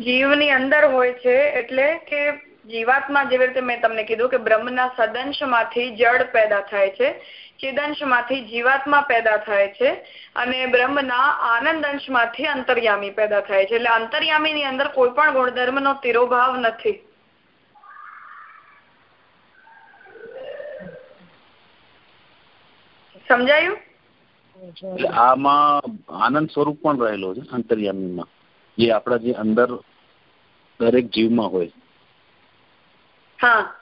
જીવની અંદર હોય છે એટલે કે જીવાત્મા જેવી રીતે મેં તમને કીધું કે બ્રહ્મના સદંશમાંથી જળ પેદા થાય છે, ચિદંશમાંથી જીવાત્મા પેદા થાય છે અને બ્રહ્મના આનંદ અંશમાંથી અંતર્યામી પેદા થાય છે. એટલે અંતર્યામીની અંદર કોઈ પણ ગુણધર્મનો તિરોભાવ નથી. સમજાયું? આમાં આનંદ સ્વરૂપ પણ રહેલો છે અંતર્યામીમાં. જે આપણા જે અંદર દરેક જીવમાં હોય. હા.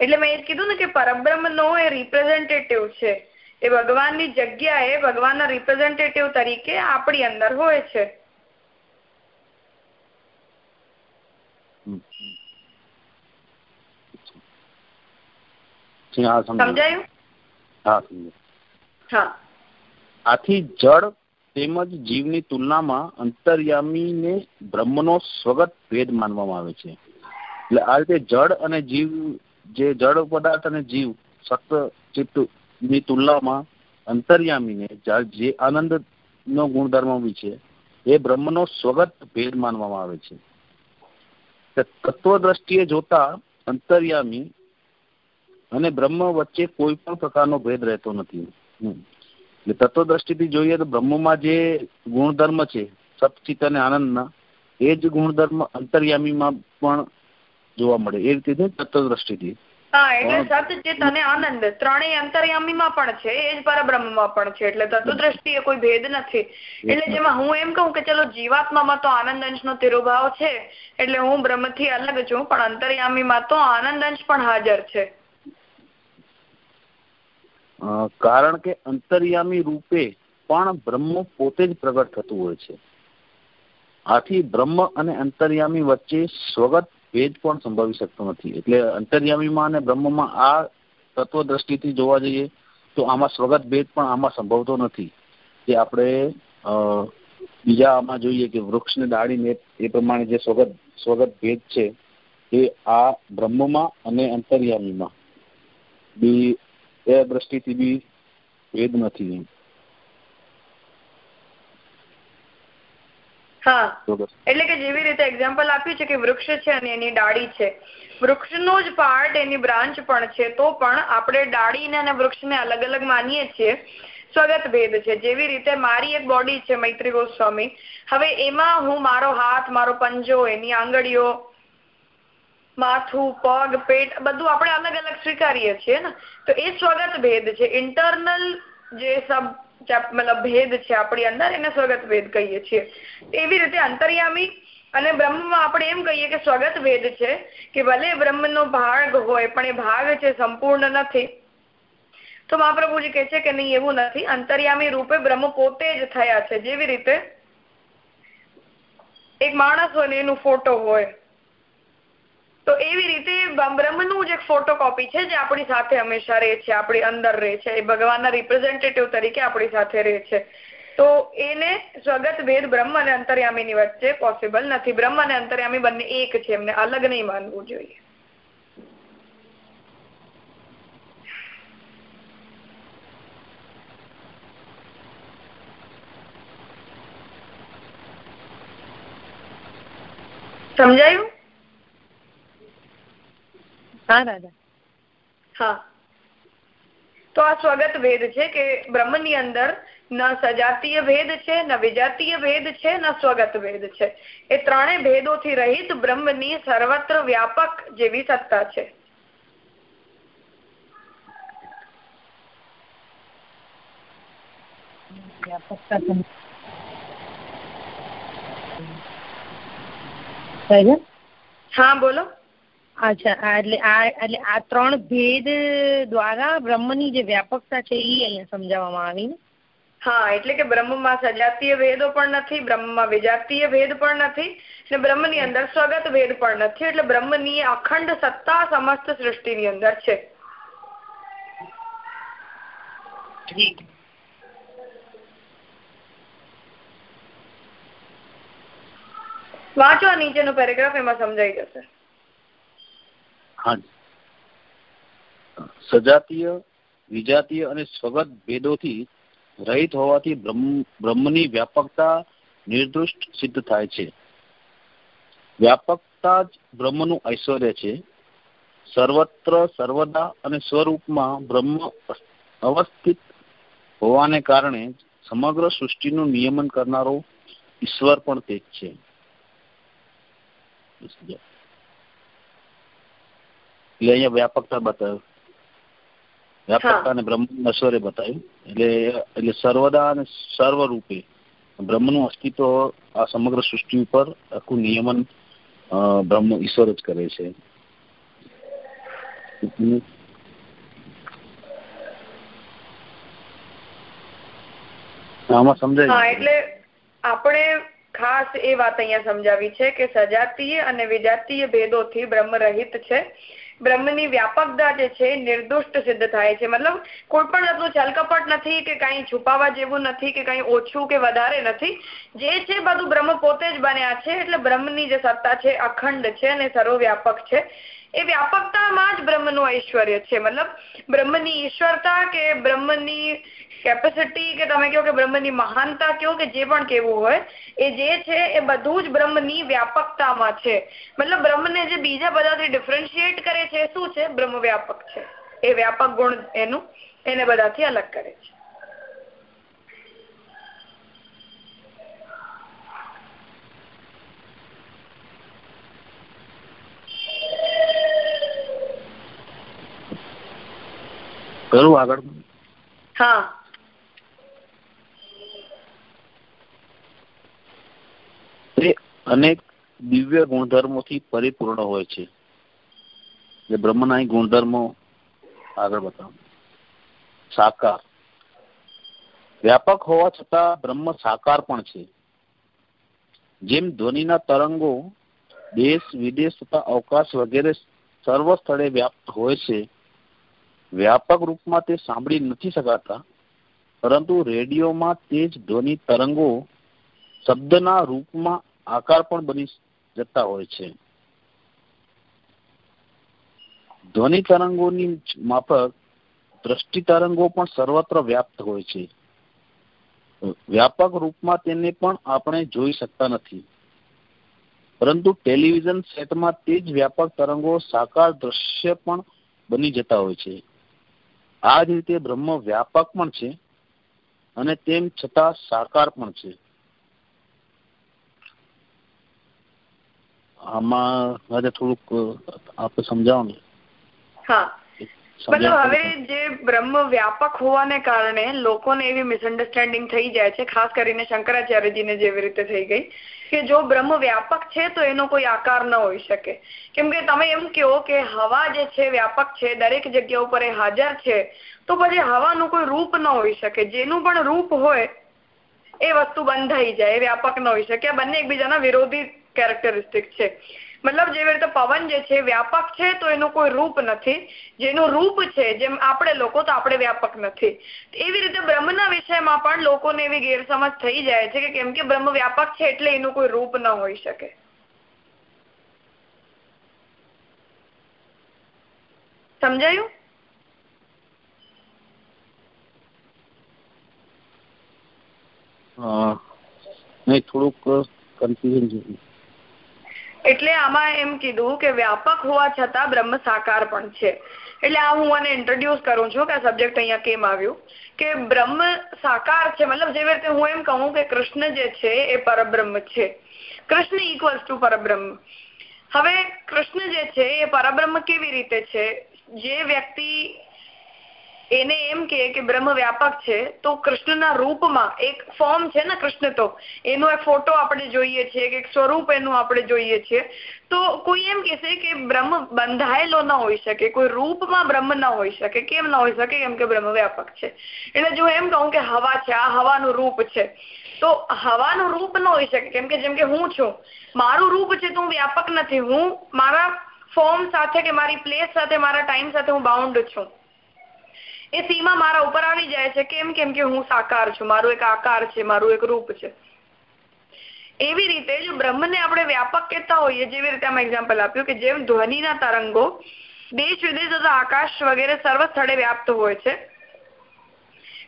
એટલે મેં એ કીધું ને કે પરબ્રહ્મ નો એ રિપ્રેઝેન્ટેટિવ છે. એ ભગવાનની જગ્યાએ ભગવાનના રિપ્રેઝેન્ટેટિવ તરીકે આપણી અંદર હોય છે. સમજાયું? હા. આથી જળ તેમજ જીવની તુલનામાં અંતર્યામીને બ્રહ્મનો સ્વગત ભેદ માનવામાં આવે છે. એટલે આ રીતે જળ અને જીવ, જે જળ પદાર્થ અને જીવ સત્વ ચિત્તની તુલનામાં અંતર્યામીને જે આનંદ નો ગુણધર્મ બી છે, એ બ્રહ્મનો સ્વગત ભેદ માનવામાં આવે છે. તત્વ દ્રષ્ટિએ જોતા અંતર્યામી અને બ્રહ્મ વચ્ચે કોઈ પણ પ્રકારનો ભેદ રહેતો નથી. તત્વ દ્રષ્ટિથી જોઈએ તો બ્રહ્મમાં જે ગુણધર્મ છે સતચિત અને આનંદના એ જ ગુણધર્મ અંતર્યામીમાં પણ જોવા મળે. એ રીતે તત્વ દ્રષ્ટિથી હા એટલે સતચિત અને આનંદ ત્રણેય અંતર્યામીમાં પણ છે એ જ પરબ્રહ્મમાં પણ છે એટલે તત્વ દ્રષ્ટિએ કોઈ ભેદ નથી. એટલે જેમાં હું એમ કહું કે ચલો જીવાત્મામાં તો આનંદ અંશ નો તિરુભાવ છે એટલે હું બ્રહ્મથી અલગ છું પણ અંતર્યામીમાં તો આનંદ અંશ પણ હાજર છે. કારણ કે અંતર્યામી રૂપે પણ બ્રહ્મ પોતે જ પ્રગટ થતું હોય છે. આથી બ્રહ્મ અને અંતર્યામી વચ્ચે સ્વગત ભેદ પણ સંભવી શકતો નથી. એટલે અંતર્યામીમાં અને બ્રહ્મમાં આ તત્વ દ્રષ્ટિથી જોવા જઈએ, તો આમાં સ્વગત ભેદ પણ આમાં સંભવતો નથી. જે આપણે બીજા આમાં જોઈએ કે વૃક્ષને દાડીને એ પ્રમાણે જે સ્વગત સ્વગત ભેદ છે, એ આ બ્રહ્મમાં અને અંતર્યામીમાં. એ દ્રષ્ટિથી બી ભેદ નથી હા. એટલે કે જેવી રીતે એક્ઝામ્પલ આપ્યું છે કે વૃક્ષ છે અને એની ડાળી છે. વૃક્ષનો જ પાર્ટ એની બ્રાન્ચ પણ છે તો પણ આપણે ડાળીને અને વૃક્ષને અલગ અલગ માનીએ છીએ. સ્વગત ભેદ છે. જેવી રીતે મારી એક બોડી છે મૈત્રી ગોસ્વામી હવે એમાં હું મારો હાથ મારો પંજો એની આંગળીઓ માથું, પગ, પેટ બધું આપણે અલગ અલગ સ્વીકારીએ છીએ ને? તો એ સ્વગત ભેદ છે. ઇન્ટરનલ જે સબ મતલબ ભેદ છે આપણી અંદર, એને સ્વગત ભેદ કહીએ છીએ. એવી રીતે અંતર્યામી અને બ્રહ્મમાં આપણે એમ કહીએ કે સ્વગત ભેદ છે કે ભલે બ્રહ્મનો ભાગ હોય, પણ એ ભાગ છે સંપૂર્ણ નથી. તો મહાપ્રભુજી કહે છે કે નહીં, એવું નથી. અંતર્યામી રૂપે બ્રહ્મ પોતે જ થયા છે. જેવી રીતે એક માણસ હોય ને, એનું ફોટો હોય તો એવી રીતે બ્રહ્મનું જ એક ફોટોકોપી છે જે આપણી સાથે હંમેશા રહે છે, આપણી અંદર રહે છે. એ ભગવાનના રિપ્રેઝેન્ટેટિવ તરીકે આપણી સાથે રહે છે. તો એને સ્વગત ભેદ બ્રહ્મ અને અંતર્યામીની વચ્ચે પોસિબલ નથી. બ્રહ્મ અને અંતર્યામી બંને એક છે. એમને અલગ નહીં માનવું જોઈએ. સમજાયું? હા દાદા. હા. તો આ સ્વગત ભેદ છે કે બ્રહ્મની અંદર ન સજાતીય ભેદ છે ન વિજાતીય ભેદ છે ન સ્વગત ભેદ છે. એ ત્રણેય ભેદોથી રહિત બ્રહ્મની સર્વત્ર વ્યાપક જેવી સત્તા છે? હા બોલો. અચ્છા એટલે આ એટલે આ ત્રણ ભેદ દ્વારા બ્રહ્મની જે વ્યાપકતા છે એ અહીંયા સમજાવવામાં આવી ને? હા એટલે કે બ્રહ્મમાં સજાતીય ભેદો પણ નથી બ્રહ્મમાં વિજાતીય ભેદ પણ નથી અને બ્રહ્મની અંદર સ્વગત ભેદ પણ નથી એટલે બ્રહ્મની અખંડ સત્તા સમસ્ત સૃષ્ટિની અંદર છે. વાંચો નીચેનો પેરેગ્રાફ એમાં સમજાઈ જશે. હા સજાતીય, વિજાતીય અને સ્વગત ભેદોથી રહિત હોવાથી બ્રહ્મની વ્યાપકતા નિર્દુષ્ટ સિદ્ધ થાય છે. વ્યાપકતા જ બ્રહ્મનું ઐશ્વર્ય છે. સર્વત્ર, સર્વદા અને સ્વરૂપમાં બ્રહ્મ અવસ્થિત હોવાને કારણે સમગ્ર સૃષ્ટિનું નિયમન કરનારો ઈશ્વર પણ તે જ છે. એટલે અહીંયા વ્યાપકતા બતાવ્યું. વ્યાપકતા અને બ્રહ્મ નશ્વરે બતાવ્યું. એટલે એટલે સર્વદા અને સર્વરૂપે બ્રહ્મનું અસ્તિત્વ આ સમગ્ર સૃષ્ટિ ઉપર આખું નિયમન બ્રહ્મ ઈશ્વર જ કરે છે. આમાં સમજાય એટલે આપણે ખાસ એ વાત અહીંયા સમજાવી છે કે સજાતીય અને વિજાતીય ભેદોથી બ્રહ્મ રહિત છે. બ્રહ્મની વ્યાપકતા જે છે, નિર્દુષ્ટ સિદ્ધ થાય છે. મતલબ કોઈ પણ જાતનું છલકપટ નથી કે કઈ છુપાવા જેવું નથી કે કઈ ઓછું કે વધારે નથી. જે છે બધું બ્રહ્મ પોતે જ બન્યા છે, એટલે બ્રહ્મની જે સત્તા છે, અખંડ છે અને સર્વવ્યાપક છે. એ વ્યાપકતામાં જ બ્રહ્મનું ઐશ્વર્ય છે. મતલબ બ્રહ્મની ઈશ્વરતા કે બ્રહ્મની કેપેસિટી કે તમે કહો કે બ્રહ્મની મહાનતા કહો કે જે પણ કેવું હોય એ જે છે એ બધું જ બ્રહ્મની વ્યાપકતામાં છે. મતલબ બ્રહ્મને જે બીજા બધાથી ડિફરન્શિએટ કરે છે શું છે? બ્રહ્મ વ્યાપક છે. એ વ્યાપક ગુણ એનું એને બધાથી અલગ કરે છે. કરું આગળ. હા. તે અનેક દિવ્ય ગુણધર્મોથી પરિપૂર્ણ હોય છે. એટલે બ્રહ્મના ગુણધર્મો આગળ બતાવો. સાકાર. વ્યાપક હોવા છતાં બ્રહ્મ સાકાર પણ છે. જેમ ધ્વનિના તરંગો દેશ, વિદેશ તથા અવકાશ વગેરે સર્વ સ્થળે વ્યાપ્ત હોય છે, વ્યાપક રૂપમાં તે સાંભળી નથી શકાતા, પરંતુ રેડિયોમાં તે જ ધ્વનિ તરંગો શબ્દના રૂપમાં આકાર પણ બની જતા હોય છે. ધ્વનિ તરંગોની માફક દ્રષ્ટિ તરંગો પણ સર્વત્ર વ્યાપ્ત હોય છે. વ્યાપક રૂપમાં તેને પણ આપણે જોઈ શકતા નથી. પરંતુ ટેલિવિઝન સેટમાં તે જ વ્યાપક તરંગો સાકાર દ્રશ્ય પણ બની જતા હોય છે. આ જ રીતે બ્રહ્મ વ્યાપક પણ છે અને તેમ છતાં સાકાર પણ છે. આમાં મારે થોડુંક આપ સમજાવો ને હા મતલબ હવે જે બ્રહ્મ વ્યાપક હોવાને કારણે લોકોને એવી મિસઅન્ડરસ્ટેન્ડિંગ થઈ જાય છે ખાસ કરીને શંકરાચાર્યજીને જેવી રીતે થઈ ગઈ કે જો બ્રહ્મ વ્યાપક છે તો એનો કોઈ આકાર ન હોઈ શકે. કેમ કે તમે એમ કહો કે હવા જે છે વ્યાપક છે દરેક જગ્યા ઉપર એ હાજર છે તો પછી હવાનું કોઈ રૂપ ન હોઈ શકે. જેનું પણ રૂપ હોય એ વસ્તુ બંધાઈ જાય વ્યાપક ન હોઈ શકે. આ બંને એકબીજાના વિરોધી કેરેક્ટરિસ્ટિક છે. મતલબ જેવી રીતે પવન જે છે વ્યાપક છે, તો એનું કોઈ રૂપ નથી. જેનું રૂપ છે, જેમ આપણે લોકો, તો આપણે વ્યાપક નથી. એવી રીતે બ્રહ્મના વિષયમાં પણ લોકોને એવી ગેરસમજ થઈ જાય છે કે કેમ કે બ્રહ્મ વ્યાપક છે એટલે એનું કોઈ રૂપ ન સમજાયું? જેવું. એટલે આમાં એમ કીધું કે વ્યાપક હોવા છતાં બ્રહ્મ સાકાર પણ છે. એટલે આ હું આને ઇન્ટ્રોડ્યુસ કરું છું કે આ સબ્જેક્ટ અહીંયા કેમ આવ્યું? કે બ્રહ્મ સાકાર છે, મતલબ જેવી રીતે હું એમ કહું કે કૃષ્ણ જે છે એ પરબ્રહ્મ છે. કૃષ્ણ ઇક્વલ્સ ટુ પરબ્રહ્મ. હવે કૃષ્ણ જે છે એ પરબ્રહ્મ કેવી રીતે છે? જે વ્યક્તિ એને એમ કે બ્રહ્મ વ્યાપક છે. તો કૃષ્ણના રૂપમાં એક ફોર્મ છે ને કૃષ્ણ તો, એનો એક ફોટો આપણે જોઈએ છીએ કે સ્વરૂપ એનું આપણે જોઈએ છીએ. તો કોઈ એમ કહેશે કે બ્રહ્મ બંધાયેલો ન હોઈ શકે, કોઈ રૂપમાં બ્રહ્મ ન હોઈ શકે, કેમ ન હોઈ શકે? કેમ કે બ્રહ્મ વ્યાપક છે. એટલે જો એમ કહું કે હવા છે, આ હવાનું રૂપ છે. તો હવાનું રૂપ ન હોઈ શકે, કેમ કે જેમ કે હું છું. મારું રૂપ છે તો હું વ્યાપક નથી. હું મારા ફોર્મ સાથે કે મારી પ્લેસ સાથે, મારા ટાઈમ સાથે હું બાઉન્ડ છું. એ સીમા મારા ઉપર આવી જાય છે. કેમ કેમ કે હું સાકાર છું. મારું એક આકાર છે, મારું એક રૂપ છે. એવી રીતે જો બ્રહ્મને આપણે વ્યાપક કહેતા હોઈએ, જેવી રીતે આમાં એક્ઝામ્પલ આપ્યું કે જેમ ધ્વનિના તરંગો દેશ, વિદેશ તથા આકાશ વગેરે સર્વ સ્થળે વ્યાપ્ત હોય છે.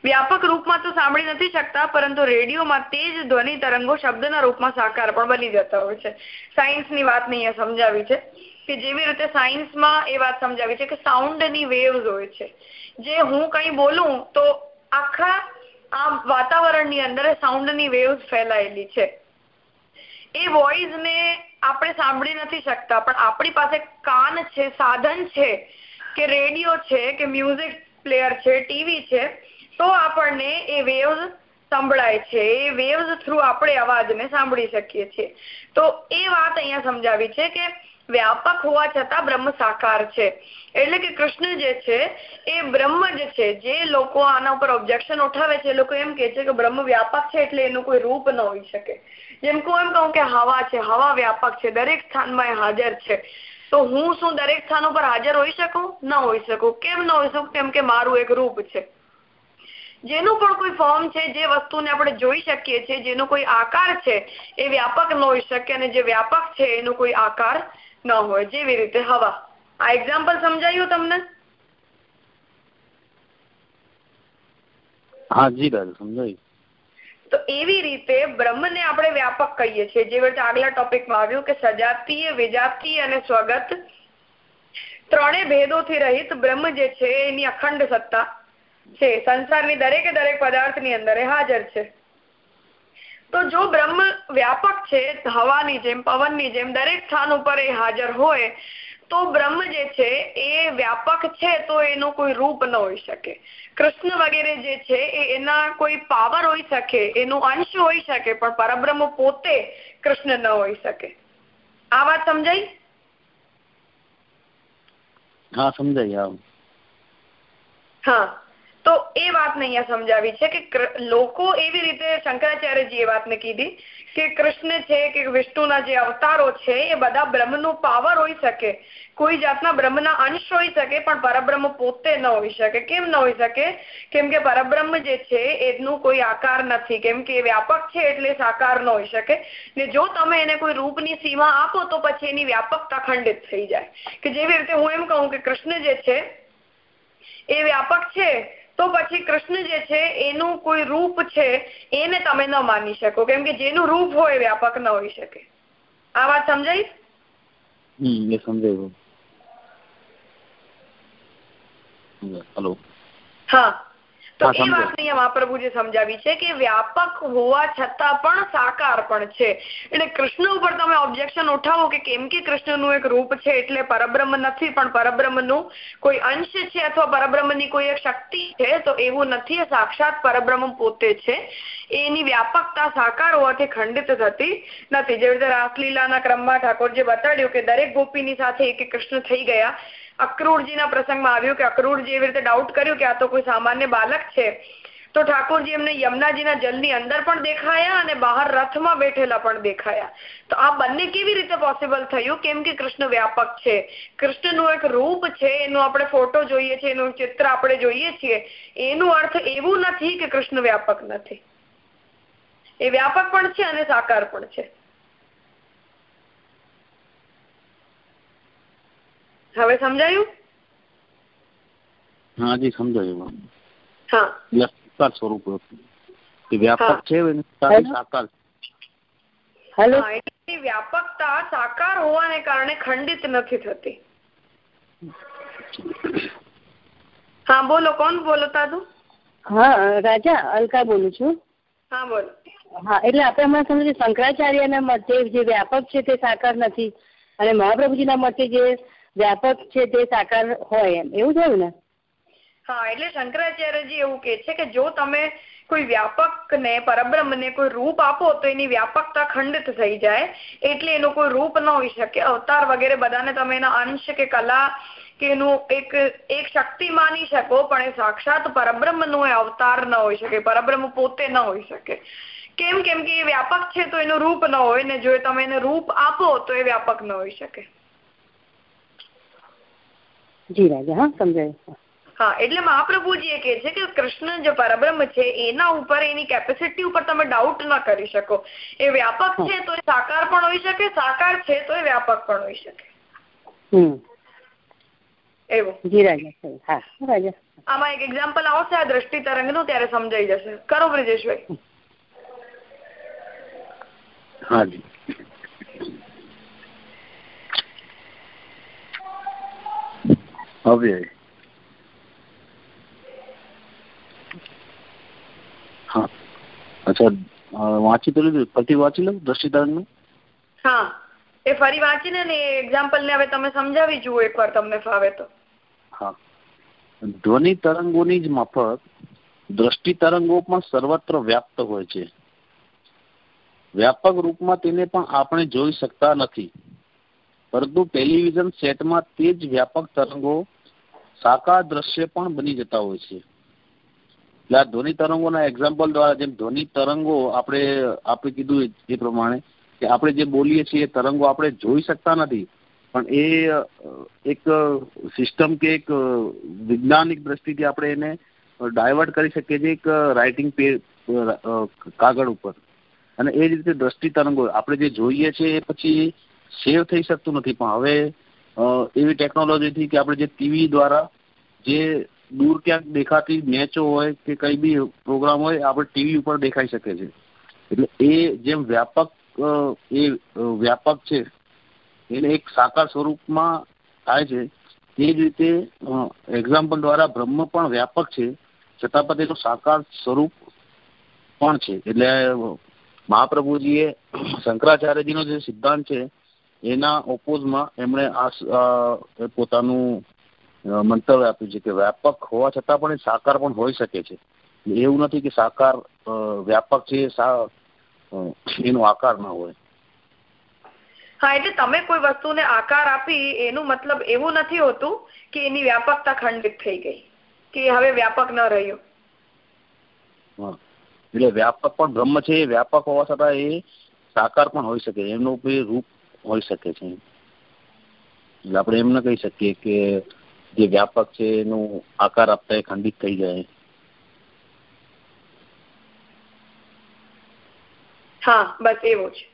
વ્યાપક રૂપમાં તો સાંભળી નથી શકતા, પરંતુ રેડિયોમાં તે જ ધ્વનિ તરંગો શબ્દના રૂપમાં સાકાર પણ બની જતા હોય છે. સાયન્સની વાત નહીં સમજાવી છે કે જેવી રીતે સાયન્સમાં એ વાત સમજાવી છે કે સાઉન્ડની વેવ્સ હોય છે. જે હું કંઈ બોલું, તો આખા આ વાતાવરણની અંદર સાઉન્ડની વેવ્સ ફેલાયેલી છે. એ વોઇસને આપણે સાંભળી નથી શકતા, પણ આપણી પાસે કાન છે, સાધન છે, કે રેડિયો છે, કે મ્યુઝિક પ્લેયર છે ટીવી છે, તો આપણને એ વેવ્સ સંભળાય છે. એ વેવ્સ થ્રુ આપણે અવાજને સાંભળી શકીએ છીએ. તો એ વાત અહીંયા સમજાવી છે કે વ્યાપક હોવા છતાં બ્રહ્મ સાકાર છે. એટલે કે કૃષ્ણ જે છે, એ બ્રહ્મ જ છે. જે લોકો આના ઉપર ઓબ્જેક્શન ઉઠાવે છે, એ લોકો એમ કે છે કે બ્રહ્મ વ્યાપક છે એટલે એનું કોઈ રૂપ ન હોઈ શકે. જેમ કે એમ કહું કે હવા છે, હવા વ્યાપક છે, દરેક સ્થાનમાં એ હાજર છે. તો હું શું દરેક સ્થાન ઉપર હાજર હોઈ શકું? ન હોઈ શકું. કેમ ન હોઈ શકું? કેમ કે મારું એક રૂપ છે. જેનું પણ કોઈ ફોર્મ છે, જે વસ્તુને આપણે જોઈ શકીએ છીએ, જેનો કોઈ આકાર છે, એ વ્યાપક ન હોઈ શકે અને જે વ્યાપક છે, એનો કોઈ આકાર ન હોય જેવી રીતે હવા. આ એક્ઝામ્પલ સમજાયું તમને? હા જી દાદા સમજાયું. તો એવી રીતે બ્રહ્મને આપણે વ્યાપક કહીએ છીએ. જેવી રીતે આગલા ટોપિકમાં આવ્યું કે સજાતીય વિજાતીય અને સ્વગત ત્રણેય ભેદોથી રહિત બ્રહ્મ જે છે એની અખંડ સત્તા છે. સંસારની દરેકે દરેક પદાર્થની અંદર હાજર છે. તો જો બ્રહ્મ વ્યાપક છે હવાની જેમ પવનની જેમ દરેક સ્થાન ઉપર એ હાજર હોય તો બ્રહ્મ જે છે એ વ્યાપક છે તો એનું કોઈ રૂપ ન હોઈ શકે. કૃષ્ણ વગેરે જે છે એ એના કોઈ પાવર હોઈ શકે એનો અંશ હોઈ શકે પણ પરબ્રહ્મ પોતે કૃષ્ણ ન હોઈ શકે. આ વાત સમજાઈ? હા સમજાઈ હા. તો એ વાતને અહીંયા સમજાવી છે કે લોકો એવી રીતે શંકરાચાર્યજી એ વાતને કીધી કે કૃષ્ણ છે કે વિષ્ણુના જે અવતારો છે એ બધા બ્રહ્મનું પાવર હોઈ શકે. કોઈ જાતના બ્રહ્મના અંશ હોઈ શકે, પણ પરબ્રહ્મ પોતે ન હોઈ શકે. કેમ ન હોઈ શકે? કેમ કે પરબ્રહ્મ જે છે એનું કોઈ આકાર નથી. કેમ કે વ્યાપક છે એટલે સાકાર ન હોઈ શકે. ને જો તમે એને કોઈ રૂપની સીમા આપો તો પછી એની વ્યાપકતા ખંડિત થઈ જાય. કે જેવી રીતે હું એમ કહું કે કૃષ્ણ જે છે એ વ્યાપક છે તો પછી કૃષ્ણ જે છે એનું કોઈ રૂપ છે એને તમે ન માની શકો. કેમ કે જેનું રૂપ હોય વ્યાપક ન હોઈ શકે. આ વાત સમજાઈ? સમજાયું હલો. હા. તો એ વાત અહીંયા મહાપ્રભુજી સમજાવી છે કે વ્યાપક હોવા છતાં પણ સાકાર પણ છે. એટલે કૃષ્ણ ઉપર તમે ઓબ્જેક્શન ઉઠાવો કે કેમ કે કૃષ્ણનું એક રૂપ છે એટલે પરબ્રહ્મ નથી પણ પરબ્રહ્મનું કોઈ અંશ છે અથવા પરબ્રહ્મની કોઈ એક શક્તિ છે તો એવું નથી. સાક્ષાત પરબ્રહ્મ પોતે છે. એની વ્યાપકતા સાકાર હોવાથી ખંડિત થતી નથી. જેવી રીતે રાસલીલાના ક્રમમાં ઠાકોરજી બતાડ્યું કે દરેક ગોપીની સાથે એક કૃષ્ણ થઈ ગયા. અક્રૂરજીના પ્રસંગમાં આવ્યું કે અક્રૂરજી એવી રીતે ડાઉટ કર્યું કે આ તો કોઈ સામાન્ય બાલક છે. તો ઠાકોરજી એમને યમુનાજીના જલની અંદર પણ દેખાયા અને બહાર રથમાં બેઠેલા પણ દેખાયા. તો આ બંને કેવી રીતે પોસિબલ થયું? કેમ કે કૃષ્ણ વ્યાપક છે. કૃષ્ણનું એક રૂપ છે, એનું આપણે ફોટો જોઈએ છીએ, એનું ચિત્ર આપણે જોઈએ છીએ. એનું અર્થ એવું નથી કે કૃષ્ણ વ્યાપક નથી. એ વ્યાપક પણ છે અને સાકાર પણ છે. હવે સમજાયું? હા જી સમજાયું હા. વ્યાપક સ્વરૂપ વ્યાપક છે સાકાર? હેલો? એટલી વ્યાપકતા સાકાર હોવાને કારણે ખંડિત નથી થતી. હા બોલો કોણ બોલો તું હા રાજા અલકા બોલું છું. હા બોલો. હા એટલે આપણે હમણાં સમજીએ શંકરાચાર્યના મતે જે વ્યાપક છે તે સાકાર નથી. અને મહાપ્રભુજીના મતે જે વ્યાપક છે તે સાકાર હોય એમ. એવું થયું ને? હા, એટલે શંકરાચાર્યજી એવું કે છે કે જો તમે કોઈ વ્યાપક ને પરબ્રહ્મ ને કોઈ રૂપ આપો, તો એની વ્યાપકતા ખંડિત થઈ જાય. એટલે એનું કોઈ રૂપ ન હોઈ શકે. અવતાર વગેરે બધાને તમે એના અંશ કે કલા કે એનું એક એક શક્તિ માની શકો, પણ એ સાક્ષાત પરબ્રહ્મ નો અવતાર ન હોઈ શકે. પરબ્રહ્મ પોતે ન હોઈ શકે. કેમ? કેમ કે એ વ્યાપક છે તો એનું રૂપ ન હોય ને, જો તમે એને રૂપ આપો, તો એ વ્યાપક ન હોઈ શકે. જી રાજા હા સમજાયું. હા એટલે મહાપ્રભુજી એ કહે છે કે કૃષ્ણ જે પરબ્રહ્મ છે એના ઉપર એની કેપેસિટી ઉપર તમે ડાઉટ ના કરી શકો. એ વ્યાપક છે તો એ સાકાર પણ હોઈ શકે સાકાર છે તો એ વ્યાપક પણ હોઈ શકે. હમ. એવું. જી રાજા હા રાજા. આમાં એક એક્ઝામ્પલ આવશે આ દ્રષ્ટિ તરંગનું ત્યારે સમજાઈ જશે. કરો બ્રિજેશભાઈ. હાજી હવે. હા. અચ્છા વાંચી તો લીધું? ફરી વાંચી લઉં દ્રષ્ટિ તરંગનું હા. એ ફરી વાંચીને ને એક્ઝામ્પલ ને હવે તમે સમજાવી જુઓ એકવાર તમને ફાવે તો. હા. ધ્વનિ તરંગોની જ માફક દ્રષ્ટિ તરંગો પણ સર્વત્ર વ્યાપ્ત હોય છે. વ્યાપક રૂપમાં તેને પણ આપણે જોઈ શકતા નથી. પરંતુ ટેલિવિઝન સેટમાં તે જ વ્યાપક તરંગો સાકાર દ્રશ્ય પણ બની જતા હોય છે. એટલે આ ધ્વનિ તરંગોના એક્ઝામ્પલ દ્વારા જેમ ધ્વનિ તરંગો આપણે આપણે કીધું એ પ્રમાણે કે આપણે જે બોલીએ છીએ એ તરંગો આપણે જોઈ શકતા નથી. પણ એ, એક સિસ્ટમ કે એક વૈજ્ઞાનિક દ્રષ્ટિથી આપણે એને ડાયવર્ટ કરી શકીએ છીએ એક રાઇટિંગ પે કાગળ ઉપર. અને એ રીતે દ્રષ્ટિ તરંગો, આપણે જે જોઈએ છીએ એ પછી સેવ થઈ શકતું નથી. પણ હવે એવી ટેકનોલોજીથી કે આપણે જે ટીવી દ્વારા જે દૂર ક્યાંક દેખાતી મેચો હોય કે કઈ બી પ્રોગ્રામ હોય, આપણે ટીવી ઉપર દેખાઈ શકે છે. એટલે એ જેમ વ્યાપક એ વ્યાપક છે, એને એક સાકાર સ્વરૂપમાં થાય છે તે જ રીતે એક્ઝામ્પલ દ્વારા બ્રહ્મ પણ વ્યાપક છે, છતાં પણ તેનું સાકાર સ્વરૂપ પણ છે. એટલે મહાપ્રભુજીએ શંકરાચાર્યજીનો જે સિદ્ધાંત છે એના ઓપોઝમાં એમણે આ પોતાનું મંતવ્ય આપ્યું છે કે વ્યાપક હોવા છતાં પણ એ સાકાર પણ હોઈ શકે છે. એવું નથી કે સાકાર વ્યાપક છે એનો આકાર ના હોય. હા એટલે તમે કોઈ વસ્તુને આકાર આપી એનું મતલબ એવું નથી હોતું કે એની વ્યાપકતા ખંડિત થઈ ગઈ કે હવે વ્યાપક ન રહ્યો. એટલે વ્યાપક પણ બ્રહ્મ છે એ વ્યાપક હોવા છતાં એ સાકાર પણ હોઈ શકે. એનું રૂપ હોઈ શકે છે. એટલે આપણે એમ ન કહી શકીએ કે જે વ્યાપક છે એનું આકાર આપતા એ ખંડિત થઈ જાય. હા, બસ એવો છે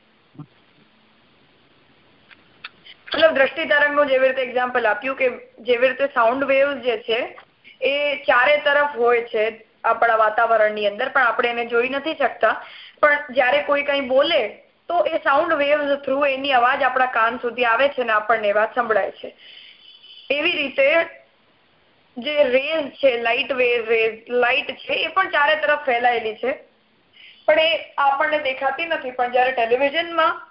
મતલબ દ્રષ્ટિ તરંગનું જેવી રીતે એક્ઝામ્પલ આપ્યું કે જેવી રીતે સાઉન્ડ વેવ જે છે, એ ચારે તરફ હોય છે આપણા વાતાવરણની અંદર, પણ આપણે એને જોઈ નથી શકતા. પણ જ્યારે કોઈ કંઈ બોલે તો એ સાઉન્ડ વેવ થ્રુ એની અવાજ આપણા કાન સુધી આવે છે ને આપણને વાત સંભળાય છે. એવી રીતે જે રેઝ છે લાઇટ વેવ રેઝ લાઇટ છે, એ પણ ચારે તરફ ફેલાયેલી છે. પણ એ આપણને દેખાતી નથી. પણ જ્યારે ટેલિવિઝનમાં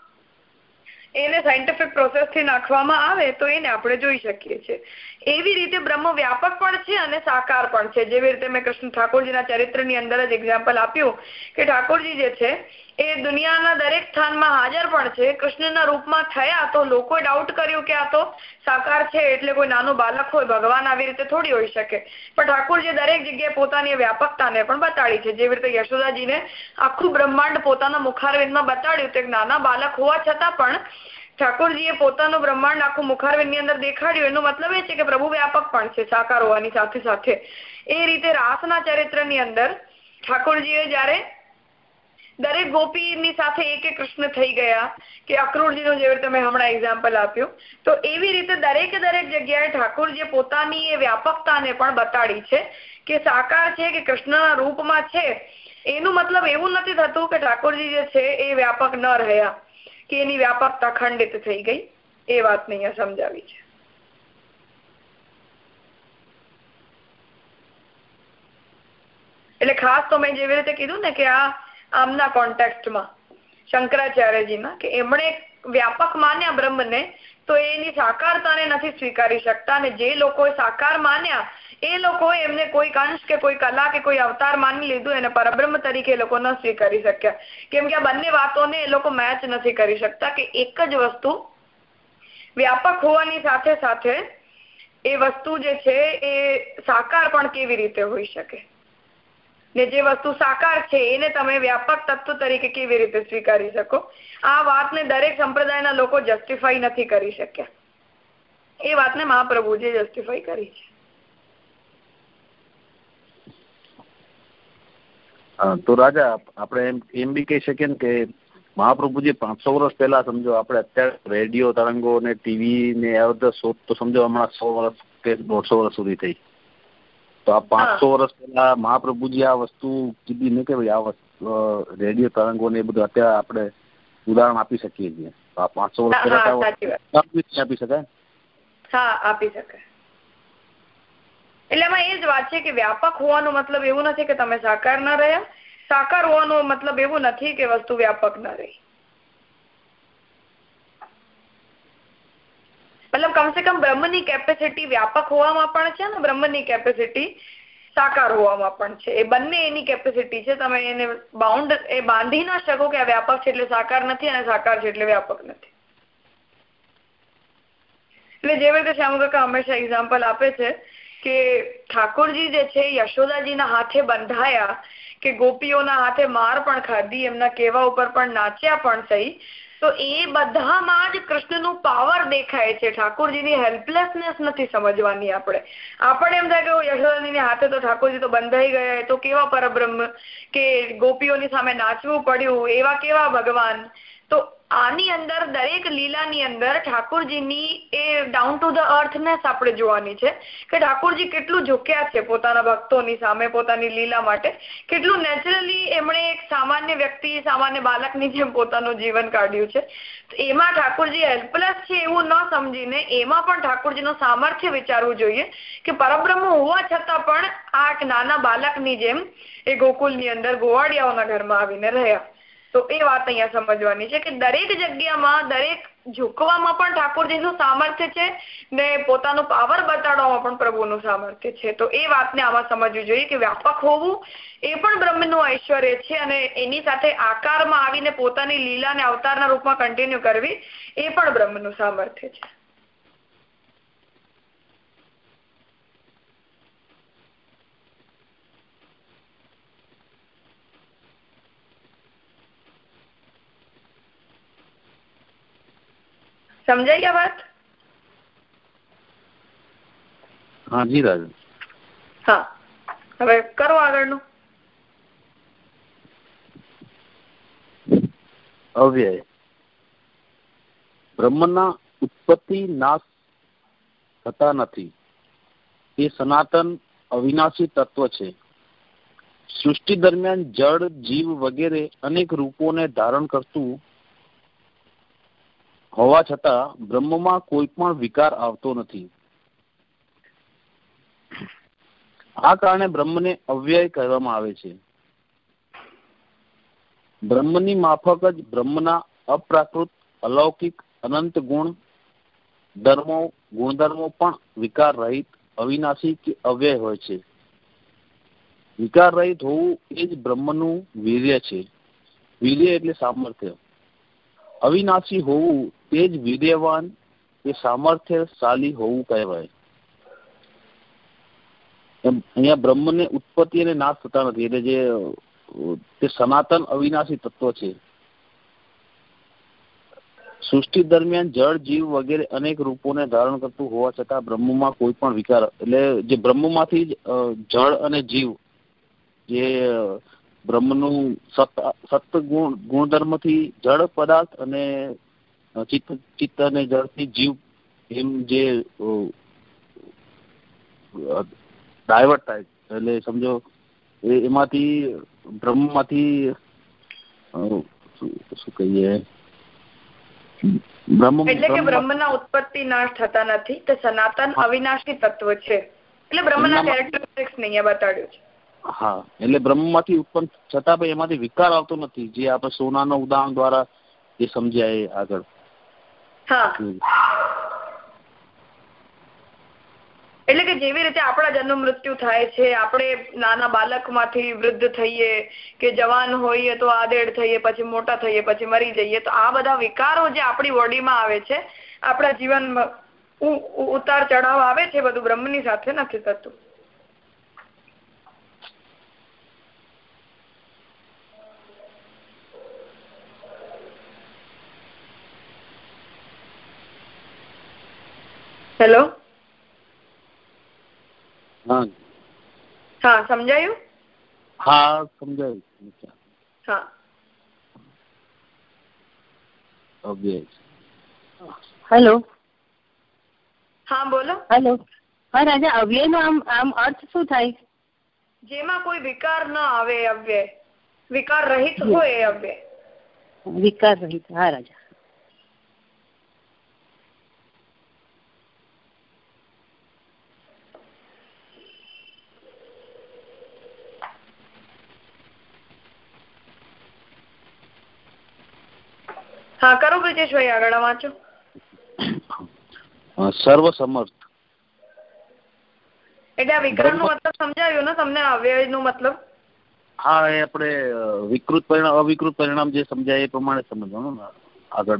એને સાયન્ટિફિક પ્રોસેસથી નાખવામાં આવે તો એને આપણે જોઈ શકીએ છીએ. એવી રીતે બ્રહ્મ વ્યાપક પણ છે અને સાકાર પણ જેવી રીતે મેં કૃષ્ણ ઠાકોરજીના ચરિત્રની અંદર જ એક્ઝામ્પલ આપ્યું કે ઠાકોરજી જે છે એ દુનિયાના દરેક સ્થાનમાં હાજર પણ છે. કૃષ્ણના રૂપમાં થયા તો લોકોએ ડાઉટ કર્યું કે આ તો સાકાર છે, એટલે કોઈ નાનું બાલક હોય, ભગવાન આવી રીતે થોડી હોઈ શકે. પણ ઠાકોરજી દરેક જગ્યાએ પોતાની વ્યાપકતાને પણ બતાડી છે. જેવી રીતે યશોદાજીને આખું બ્રહ્માંડ પોતાના મુખારવિંદમાં બતાડ્યું તો એક નાના બાલક હોવા છતાં પણ ઠાકોરજીએ પોતાનું બ્રહ્માંડ આખું મુખારવિંદની અંદર દેખાડ્યું. એનો મતલબ એ છે કે પ્રભુ વ્યાપક પણ છે, સાકાર હોવાની સાથે સાથે. એ રીતે રાસના ચરિત્રની અંદર ઠાકોરજીએ જ્યારે દરેક ગોપીની સાથે એક એક કૃષ્ણ થઈ ગયા કે અક્રૂરજીનું જેવી રીતે મેં હમણાં એક્ઝામ્પલ આપ્યું. તો એવી રીતે દરેકે દરેક જગ્યાએ ઠાકોરજીએ પોતાની એ વ્યાપકતાને પણ બતાડી છે કે સાકાર છે કે કૃષ્ણના રૂપમાં છે. એનું મતલબ એવું નથી થતું કે ઠાકોરજી જે છે એ વ્યાપક ન રહ્યા, કે એની વ્યાપકતા ખંડિત થઈ ગઈ. એ વાતને અહીંયા સમજાવી છે. એટલે ખાસ તો મેં જેવી રીતે કીધું ને કે આ આમના કોન્ટેક્ટમાં શંકરાચાર્યજીના કે એમણે વ્યાપક માન્યા બ્રહ્મને, તો એની સાકારતાને નથી સ્વીકારી શકતા અને જે લોકોએ સાકાર માન્યા, એ લોકોએ એમને કોઈ અંશ કે કોઈ કલા કે કોઈ અવતાર માની લીધું, એને પરબ્રહ્મ તરીકે એ લોકો ન સ્વીકારી શક્યા. કેમ કે આ બંને વાતોને એ લોકો મેચ નથી કરી શકતા કે એક જ વસ્તુ વ્યાપક હોવાની સાથે સાથે એ વસ્તુ જે છે એ સાકાર પણ કેવી રીતે હોઈ શકે? ને જે વસ્તુ સાકાર છે, એને તમે વ્યાપક તત્વ તરીકે કેવી રીતે સ્વીકારી શકો? આ વાતને દરેક સંપ્રદાયના લોકો જસ્ટિફાઈ નથી કરી શક્યા. એ વાતને મહાપ્રભુજીએ જસ્ટિફાઈ કરી છે. તો રાજા આપણે એમ એમ બી કહી શકીએ ને કે મહાપ્રભુજી પાંચસો વર્ષ પહેલા સમજો, આપણે અત્યારે રેડિયો, તરંગો ને ટીવી ને આ બધા શોધ તો સમજો હમણાં સો વર્ષ કે દોઢસો વર્ષ સુધી થઈ. તો આ પાંચસો વર્ષ પહેલા મહાપ્રભુજી આ વસ્તુ કીધી ને કે ભાઈ આ વસ્તુ રેડિયો તરંગો ને એ બધું અત્યારે આપણે ઉદાહરણ આપી શકીએ છીએ. આ પાંચસો વર્ષ પહેલા આપી શકાય? હા આપી શકાય. એટલે એમાં એ જ વાત છે કે વ્યાપક હોવાનો મતલબ એવું નથી કે તમે સાકાર ના રહ્યા. સાકાર હોવાનો મતલબ એવું નથી કે વસ્તુ વ્યાપક ન રહી. મતલબ કમસે કમ બ્રહ્મની કેપેસિટી વ્યાપક હોવામાં પણ છે ને, બ્રહ્મની કેપેસિટી સાકાર હોવામાં પણ છે. એ બંને એની કેપેસિટી છે. તમે એને બાઉન્ડ એ બાંધી ના શકો કે આ વ્યાપક છે એટલે સાકાર નથી અને સાકાર છે એટલે વ્યાપક નથી. એટલે જેવી રીતે શ્યામકાકા હંમેશા એક્ઝામ્પલ આપે છે કે ઠાકોરજી જે છે, યશોદાજીના હાથે બંધાયા કે ગોપીઓના હાથે માર પણ ખાધી, એમના કેવા ઉપર પણ નાચ્યા પણ સહી તો એ બધામાં જ કૃષ્ણનું પાવર દેખાય છે. ઠાકોરજીની હેલ્પલેસનેસ નથી સમજવાની આપણે. આપણે એમ થાય કે યશોદાજીની હાથે તો ઠાકોરજી તો બંધાઈ ગયા તો કેવા પરબ્રહ્મ કે ગોપીઓની સામે નાચવું પડ્યું, એવા કેવા ભગવાન? આની અંદર, દરેક લીલાની અંદર ઠાકોરજીની એ ડાઉન ટુ ધ અર્થનેસ આપણે જોવાની છે કે ઠાકોરજી કેટલું ઝૂક્યા છે પોતાના ભક્તોની સામે, પોતાની લીલા માટે. કેટલું નેચરલી એમણે એક સામાન્ય વ્યક્તિ, સામાન્ય બાળકની જેમ પોતાનું જીવન કાઢ્યું છે. એમાં ઠાકોરજી હેલ્પલેસ છે એવું ન સમજીને એમાં પણ ઠાકોરજીનું સામર્થ્ય વિચારવું જોઈએ કે પરબ્રહ્મ હોવા છતાં પણ આ નાના બાળકની જેમ એ ગોકુલની અંદર ગોવાળિયાઓના ઘરમાં આવીને રહ્યા. તો એ વાત અહીંયા સમજવાની છે કે દરેક જગ્યામાં, દરેક ઝુકવામાં પણ ઠાકોરજીનું સામર્થ્ય છે ને પોતાનો પાવર બતાડવામાં પણ પ્રભુનું સામર્થ્ય છે. તો એ વાતને આમાં સમજવી જોઈએ કે વ્યાપક હોવું એ પણ બ્રહ્મનું ઐશ્વર્ય છે અને એની સાથે આકારમાં આવીને પોતાની લીલાને અવતારના રૂપમાં કન્ટિન્યુ કરવી એ પણ બ્રહ્મનું સામર્થ્ય છે. સમજાઈ આ વાત? હા જી રાજ હા. હવે કરો આગળનું. અવ્યય. બ્રહ્મના ઉત્પત્તિ નાશ થતા નથી. એ સનાતન અવિનાશી તત્વ છે. સૃષ્ટિ દરમિયાન જળ જીવ વગેરે અનેક રૂપોને ધારણ કરતું હોવા છતાં બ્રહ્મમાં કોઈ પણ વિકાર આવતો નથી. આ કારણે બ્રહ્મને અવ્યય કહેવામાં આવે છે. બ્રહ્મની માફક જ બ્રહ્મના અપ્રાકૃત, અલૌકિક, અનંત ગુણ, ધર્મો, ગુણધર્મો પણ વિકાર રહિત, અવિનાશી કે અવ્યય હોય છે. વિકાર રહિત હોવું એ જ બ્રહ્મનું વીર્ય છે. વીર્ય એટલે સામર્થ્ય. અવિનાશી હોવું તે જ વિદ્યવાન કે સામર્થ્યશાળી હોવું કહેવાય. અહીંયા બ્રહ્મને ઉત્પત્તિ અને નાશ થતા નથી, એટલે જે, તે સનાતન અવિનાશી તત્વ છે. સૃષ્ટિ દરમિયાન જળ, જીવ વગેરે અનેક રૂપોને ધારણ કરતું હોવા છતાં બ્રહ્મમાં કોઈ પણ વિકાર, એટલે જે બ્રહ્મમાંથી જ જળ અને જીવ, જે બ્રહ્મનું સત સત ગુણ ગુણધર્મથી જળ પદાર્થ અને ચિત્ત ચિત્ત અને જળથી જીવ એમ જે ડાયવર્ટ થાય એટલે સમજો એમાંથી બ્રહ્મમાંથી શું કહીએ? એટલે કે બ્રહ્મના ઉત્પત્તિ નાશ થતા નથી તે સનાતન અવિનાશી તત્વ છે. એટલે બ્રહ્મના કેરેક્ટરિસ્ટિક્સ નહીં બતાડ્યું છે. હા એટલે બ્રહ્મમાંથી ઉત્પન્ન છતાં પણ એમાંથી વિકાર આવતો નથી જે આપણે સોનાનો ઉદાહરણ દ્વારા જે સમજ્યા એ આગળ. હા. એટલે કે જેવી રીતે આપણા જન્મ મૃત્યુ થાય છે આપણે નાના બાળકમાંથી વૃદ્ધ થઈએ કે જવાન હોઈએ તો આદેડ થઈએ પછી મોટા થઈએ પછી મરી જઈએ તો આ બધા વિકારો જે આપણી બોડીમાં આવે છે આપણા જીવનમાં ઉતાર ચઢાવ આવે છે બધું બ્રહ્મની સાથે નથી થતું. હેલો હા. હા સમજાયું? હા સમજાયું હા. હેલો હા બોલો. હેલો હા રાજા અવ્યય નો આમ આમ અર્થ શું થાય? જેમાં કોઈ વિકાર ન આવે અવ્યય. વિકાર રહિત હોય અવ્યય. વિકાર રહિત હા રાજા. હા કરો બ્રિજેશભાઈ આગળ વાંચો. સર્વ સમર્થ એટલે આ વિક્રમ નો મતલબ સમજાવ્યો ને તમને અવ્યય નો મતલબ? હા એ આપણે વિકૃત પરિણામ અવિકૃત પરિણામ જે સમજાય એ પ્રમાણે સમજવાનું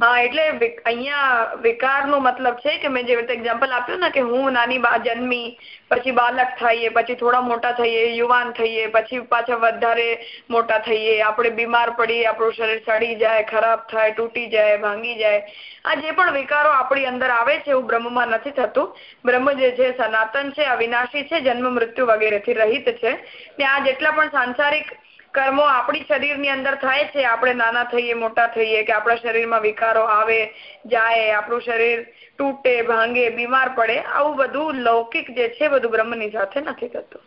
હા, એટલે અહીંયા વિકાર નો મતલબ છે કે મેં જે રીતે એક્ઝામ્પલ આપ્યું ને કે હું નાની જન્મી, પછી બાલક થઈએ, પછી થોડા મોટા થઈએ, યુવાન થઈએ, પછી પાછા વધારે મોટા થઈએ, આપણે બીમાર પડીએ, આપણું શરીર સડી જાય, ખરાબ થાય, તૂટી જાય, ભાંગી જાય. આ જે પણ વિકારો આપણી અંદર આવે છે એવું બ્રહ્મમાં નથી થતું. બ્રહ્મ જે છે, સનાતન છે, અવિનાશી છે, જન્મ, મૃત્યુ વગેરેથી રહિત છે. ને આ જેટલા પણ સાંસારિક કર્મો આપણી શરીરની અંદર થાય છે. આપણે નાના થઈએ મોટા થઈએ કે આપણા શરીરમાં વિકારો આવે જાય આપણું શરીર તૂટે ભાંગે બીમાર પડે આવું બધું લૌકિક જે છે બધું બ્રહ્મની સાથે નથી થતું.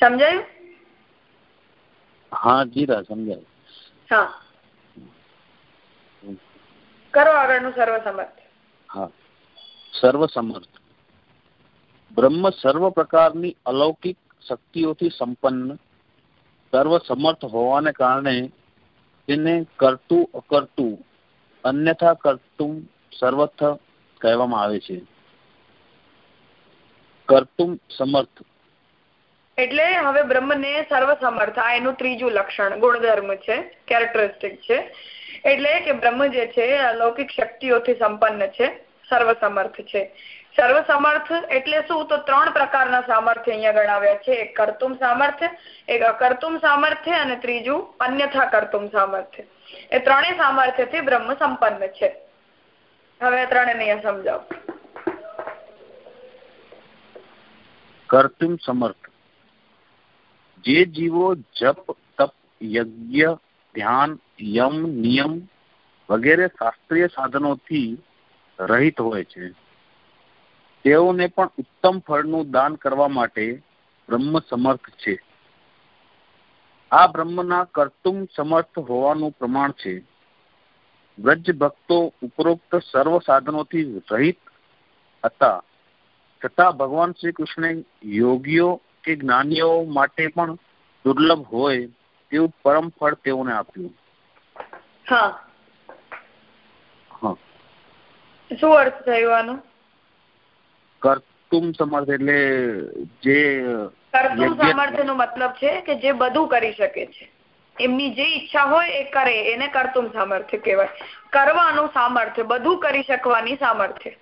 સમજાયું? હા જીરા સમજાય. હા. કરો આગળનું સર્વસમર્થ સર્વસમર્થ. બ્રહ્મ સર્વ પ્રકારની અલૌકિક શક્તિઓથી સંપન્ન. સર્વસમર્થ હોવાને કારણે તેને કરતું અકર્તું, અન્યથા કરતું સર્વથ કહેવામાં આવે છે. કરતું સમર્થ. એટલે હવે બ્રહ્મને સર્વસમર્થ, આ એનું ત્રીજું લક્ષણ, ગુણધર્મ છે કેરેક્ટરિસ્ટિક છે. એટલે કે બ્રહ્મ જે છે અલૌકિક શક્તિઓથી સંપન્ન છે, સર્વસમર્થ છે. સર્વસમર્થ એટલે શું? તો ત્રણ પ્રકારના સામર્થ્ય અહીંયા ગણાવ્યા છે. એક કર્તુમ સામર્થ્ય, એક અકર્તુમ સામર્થ્ય અને ત્રીજું અન્યથા કર્તુમ સામર્થ્ય. એ ત્રણેય સામર્થ્યથી બ્રહ્મ સંપન્ન છે. હવે ત્રણેને ત્રણે અહીંયા સમજાવો. કર્તુમ સમર્થ. જે જીવો જપ, તપ, યજ્ઞ ધ્યાન, યમ, નિયમ વગેરે શાસ્ત્રીય સાધનોથી રહિત હોય છે. તેઓને પણ ઉત્તમ ફળનું દાન કરવા માટે બ્રહ્મ સમર્થ છે. આ બ્રહ્મના કર્તુમ સમર્થ હોવાનું પ્રમાણ છે. વ્રજ ભક્તો ઉપરોક્ત સર્વ સાધનોથી રહિત હતા. છતાં ભગવાન શ્રી કૃષ્ણે યોગીઓ કે જ્ઞાનીઓ માટે પણ દુર્લભ હોય તેવું પરમ ફળ તેઓને આપ્યું. હા. હા. શું અર્થ થયો આનો કર્તુમ સમર્થ એટલે જે કર્તુમ સમર્થ નો મતલબ છે કે જે બધું કરી શકે છે. એમની જે ઈચ્છા હોય એ કરે એને કર્તુમ સામર્થ્ય કહેવાય. કરવાનું સામર્થ્ય બધું કરી શકવાની સામર્થ્ય.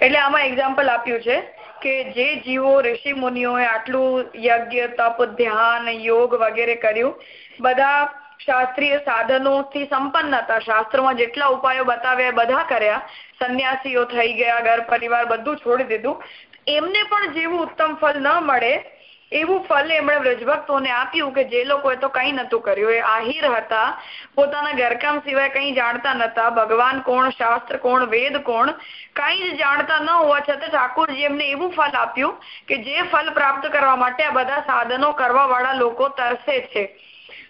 એટલે આમાં એક્ઝામ્પલ આપ્યું છે. કે જે જીવો ઋષિ મુનિઓએ આટલું યજ્ઞ, તપ, ધ્યાન, યોગ વગેરે કર્યું, બધા શાસ્ત્રીય સાધનોથી સંપન્ન હતા. શાસ્ત્રોમાં જેટલા ઉપાયો બતાવ્યા, બધા કર્યા. સંન્યાસીઓ થઈ ગયા, ઘર પરિવાર બધું છોડી દીધું. એમને પણ જેવું ઉત્તમ ફળ ન મળે એવું ફલ એમણે વ્રજભક્તોને આપ્યું કે જે લોકોએ તો કંઈ નતું કર્યું, એ આહિર હતા. પોતાના ઘરકામ સિવાય કંઈ જાણતા નતા ભગવાન કોણ, શાસ્ત્ર કોણ, વેદ કોણ, કંઈ જ જાણતા ન હોવા છતાં ઠાકોરજી એમને એવું ફલ આપ્યું કે જે ફલ પ્રાપ્ત કરવા માટે આ બધા સાધનો કરવા લોકો તરસે છે.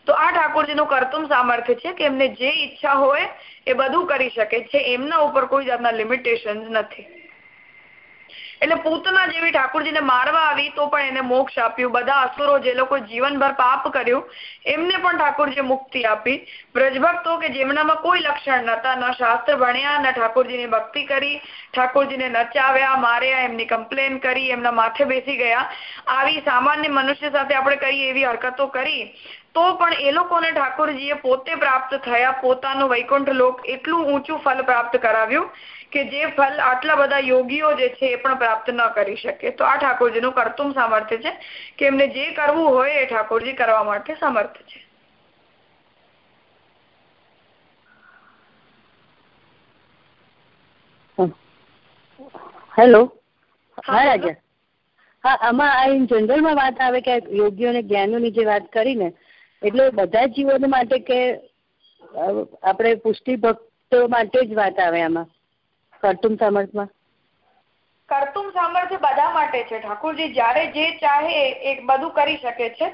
તો આ ઠાકોરજીનું કરતુમ સામર્થ્ય છે કે એમને જે ઈચ્છા હોય એ બધું કરી શકે છે. એમના ઉપર કોઈ જાતના લિમિટેશન નથી. એટલે પૂતના જેવી ઠાકોરજીને મારવા આવી તો પણ એને મોક્ષ આપ્યું. બધા અસુરો જે લોકો જીવનભર પાપ કર્યું, એમને પણ ઠાકોરજીએ મુક્તિ આપી. બ્રજભક્તો કે જેમનામાં કોઈ લક્ષણ નતા ન શાસ્ત્ર ભણ્યા, ન ઠાકોરજીની ભક્તિ કરી, ઠાકોરજીને નચાવ્યા, માર્યા, એમની કમ્પ્લેન કરી, એમના માથે બેસી ગયા. આવી સામાન્ય મનુષ્ય સાથે આપણે કરીએ એવી હરકતો કરી? તો પણ એ લોકોને ઠાકોરજીએ પોતે પ્રાપ્ત થયા, પોતાનું વૈકુંઠ લોક એટલું ઊંચું ફલ પ્રાપ્ત કરાવ્યું કે જે ફલ આટલા બધા યોગીઓ જે છે એ પણ પ્રાપ્ત ન કરી શકે. તો આ ઠાકોરજીનું કર્તુમ સામર્થ્ય છે કે એમને જે કરવું હોય એ ઠાકોરજી કરવા માટે સમર્થ છે. હેલો. હા, રાજા હા આમાં આ ઇન જનરલમાં વાત આવે કે યોગ્ય અને જ્ઞાનોની જે વાત કરીને એટલે બધા જીવોને માટે કે આપણે પુષ્ટિ ભક્તો માટે જ વાત આવે આમાં. કર્તુમ સામર્થમાં કર્તુમ સામર્થ્ય બધા માટે છે. ઠાકોરજી જ્યારે જે ચાહે એ બધું કરી શકે છે.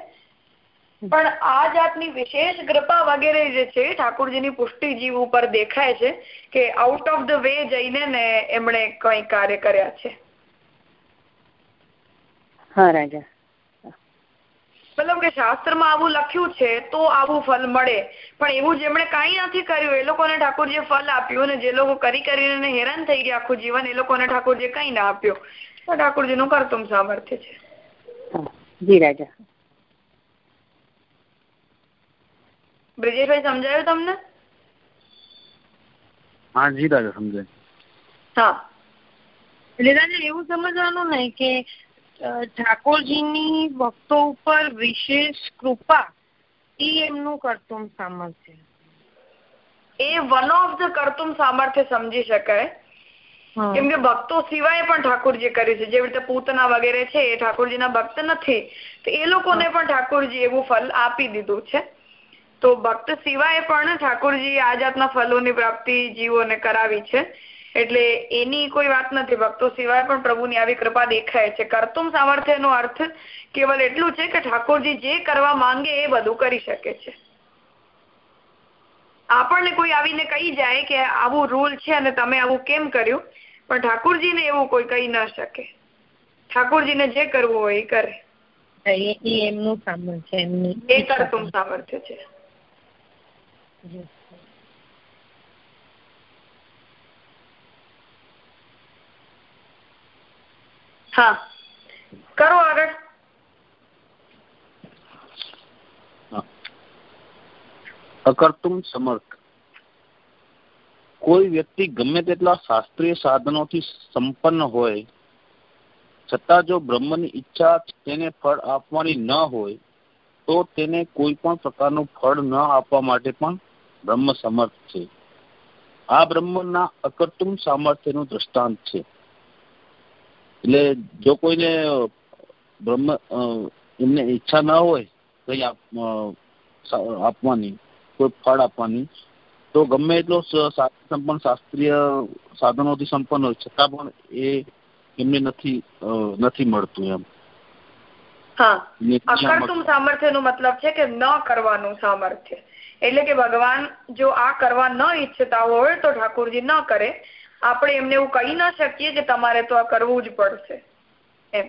પણ આ જાતની વિશેષ કૃપા વગેરે જે છે ઠાકોરજીની પુષ્ટિ જીવ ઉપર દેખાય છે કે આઉટ ઓફ ધ વે જઈને ને એમણે કઈ કાર્ય કર્યા છે. હા રાજા. મતલબ કે શાસ્ત્રમાં આવું લખ્યું છે તો આવું ફલ મળે. પણ એવું જેમણે કઈ નથી કર્યું એ લોકોને ઠાકોરજીએ ફલ આપ્યું ને જે લોકો કરી કરીને હેરાન થઈ ગયા આખું જીવન એ લોકોને ઠાકોરજીએ કઈ ના આપ્યું. તો ઠાકોરજીનું કરતુમ સામર્થ્ય છે. જી રાજા. બ્રિજેશભાઈ સમજાયું તમને? હા જી રાજા સમજાય. હા. એટલે રાજા એવું સમજવાનું ને કે ઠાકોરજીની ભક્તો ઉપર વિશેષ કૃપા એ એમનું કરતુમ સામર્થ્ય. એ વન ઓફ ધ કરતુમ સામર્થ્ય સમજી શકાય. કેમ કે ભક્તો સિવાય પણ ઠાકોરજી કર્યું છે. જેવી રીતે પૂતના વગેરે છે એ ઠાકોરજીના ભક્ત નથી. તો એ લોકોને પણ ઠાકોરજી એવું ફલ આપી દીધું છે. તો ભક્ત સિવાય પણ ઠાકોરજી આ જાતના ફલોની પ્રાપ્તિ જીવોને કરાવી છે. એટલે એની કોઈ વાત નથી. ભક્તો સિવાય પણ પ્રભુની આવી કૃપા દેખાય છે. કર્તુમ સામર્થ્યનો અર્થ કેવલ એટલું છે કે ઠાકોરજી જે કરવા માંગે એ બધું કરી શકે છે. આપણને કોઈ આવીને કહી જાય કે આવું રૂલ છે અને તમે આવું કેમ કર્યું? પણ ઠાકોરજીને એવું કોઈ કહી ન શકે. ઠાકોરજીને જે કરવું હોય એ કરે. એમનું સામર્થ્ય એમની એ કરતુમ સામર્થ્ય છે. કરો આગળ. અકર્તુમ સમર્થ. કોઈ વ્યક્તિ ગમે તેટલા શાસ્ત્રીય સાધનોથી સંપન્ન હોય, છતાં જો બ્રહ્મની ઈચ્છા તેને ફળ આપવાની ન હોય, તો તેને કોઈ પણ પ્રકારનું ફળ ન આપવા માટે પણ બ્રહ્મ સમર્થ છે. આ બ્રહ્મના અકર્તુમ સામર્થ્યનું દ્રષ્ટાંત છે. એટલે જો કોઈને બ્રહ્મ એમને ઈચ્છા ના હોય કઈ આપવાની કોઈ ફળ આપવાની. તો ગમે એટલો સંપન્ન શાસ્ત્રીય સાધનોથી સંપન્ન હોય છતાં પણ એ એમને નથી નથી મળતું એમ. હા. અકર્તુમ સામર્થ્ય નો મતલબ છે કે ન કરવાનું સામર્થ્ય. એટલે કે ભગવાન જો આ કરવા ન ઈચ્છતા હોય તો ઠાકોરજી ન કરે. આપણે એમને એવું કહી ના શકીએ કે તમારે તો આ કરવું જ પડશે. એમ.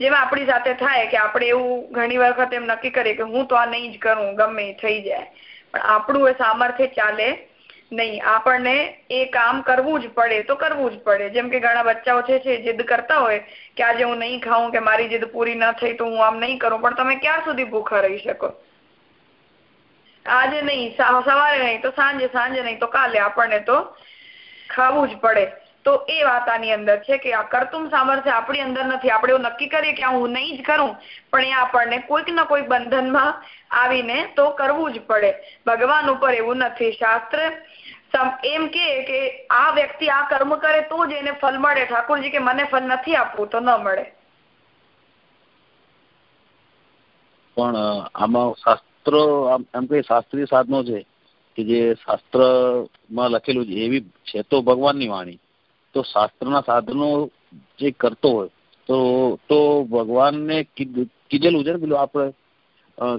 જેમાં આપણી સાથે થાય કે આપણે એવું ઘણી વખત એમ નક્કી કરીએ કે હું તો આ નહીં જ કરું, ગમે થઈ જાય. પણ આપણું એ સામર્થ્ય ચાલે નહીં. આપણને એ કામ કરવું જ પડે તો કરવું જ પડે. જેમ કે ઘણા બચ્ચાઓ છે જીદ કરતા હોય કે આજે હું નહીં ખાઉં કે મારી જીદ પૂરી ન થઈ તો હું આમ નહીં કરું. પણ તમે ક્યાં સુધી ભૂખા રહી શકો? આજે નહીં સવારે નહીં તો સાંજે સાંજે નહીં તો કાલે આપણને તો ખાવું જ પડે. તો એ વાત આની અંદર છે કે આ કરતુમ સામર્થ્ય આપણી અંદર નથી. આપણે એવું નક્કી કરીએ કે હું નહીં જ કરું, પણ એ આપણને કોઈક ના કોઈક બંધનમાં આવીને તો કરવું જ પડે. ભગવાન ઉપર એવું નથી. શાસ્ત્ર એમ કે આ વ્યક્તિ આ કર્મ કરે તો જ એને ફલ મળે. ઠાકોરજી કે મને ફલ નથી આપવું તો ન મળે. પણ આમાં શાસ્ત્રો એમ કઈ શાસ્ત્રીય સાધનો છે. કે જે શાસ્ત્રમાં લખેલું છે, એવી છે તો ભગવાનની વાણી. તો શાસ્ત્રના સાધનો જે કરતો હોય, તો તો ભગવાનને કીધેલું છે ને પેલું આપણે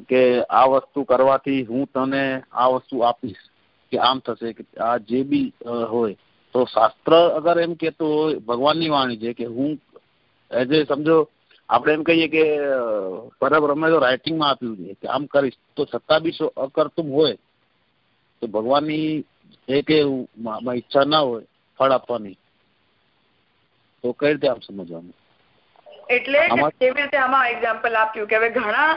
કે આ વસ્તુ કરવાથી હું તને આ વસ્તુ આપીશ, કે આમ થશે, કે આ જે બી હોય. તો શાસ્ત્ર અગર એમ કેતો હોય, ભગવાનની વાણી છે કે હું, એઝ એ સમજો, આપણે એમ કહીએ કે પરબ્રહ્મે તો રાઇટિંગમાં આપ્યું છે, કે આમ કરીશ, તો છતાં બી અકર્તુમ હોય. તો ભગવાનની એ કે ઈચ્છા ના હોય ફળ આપવાની. તો કઈ રીતે આમ સમજવાનું? એટલે કેવી રીતે આમાં એક્ઝામ્પલ આપ્યું કે હવે ઘણા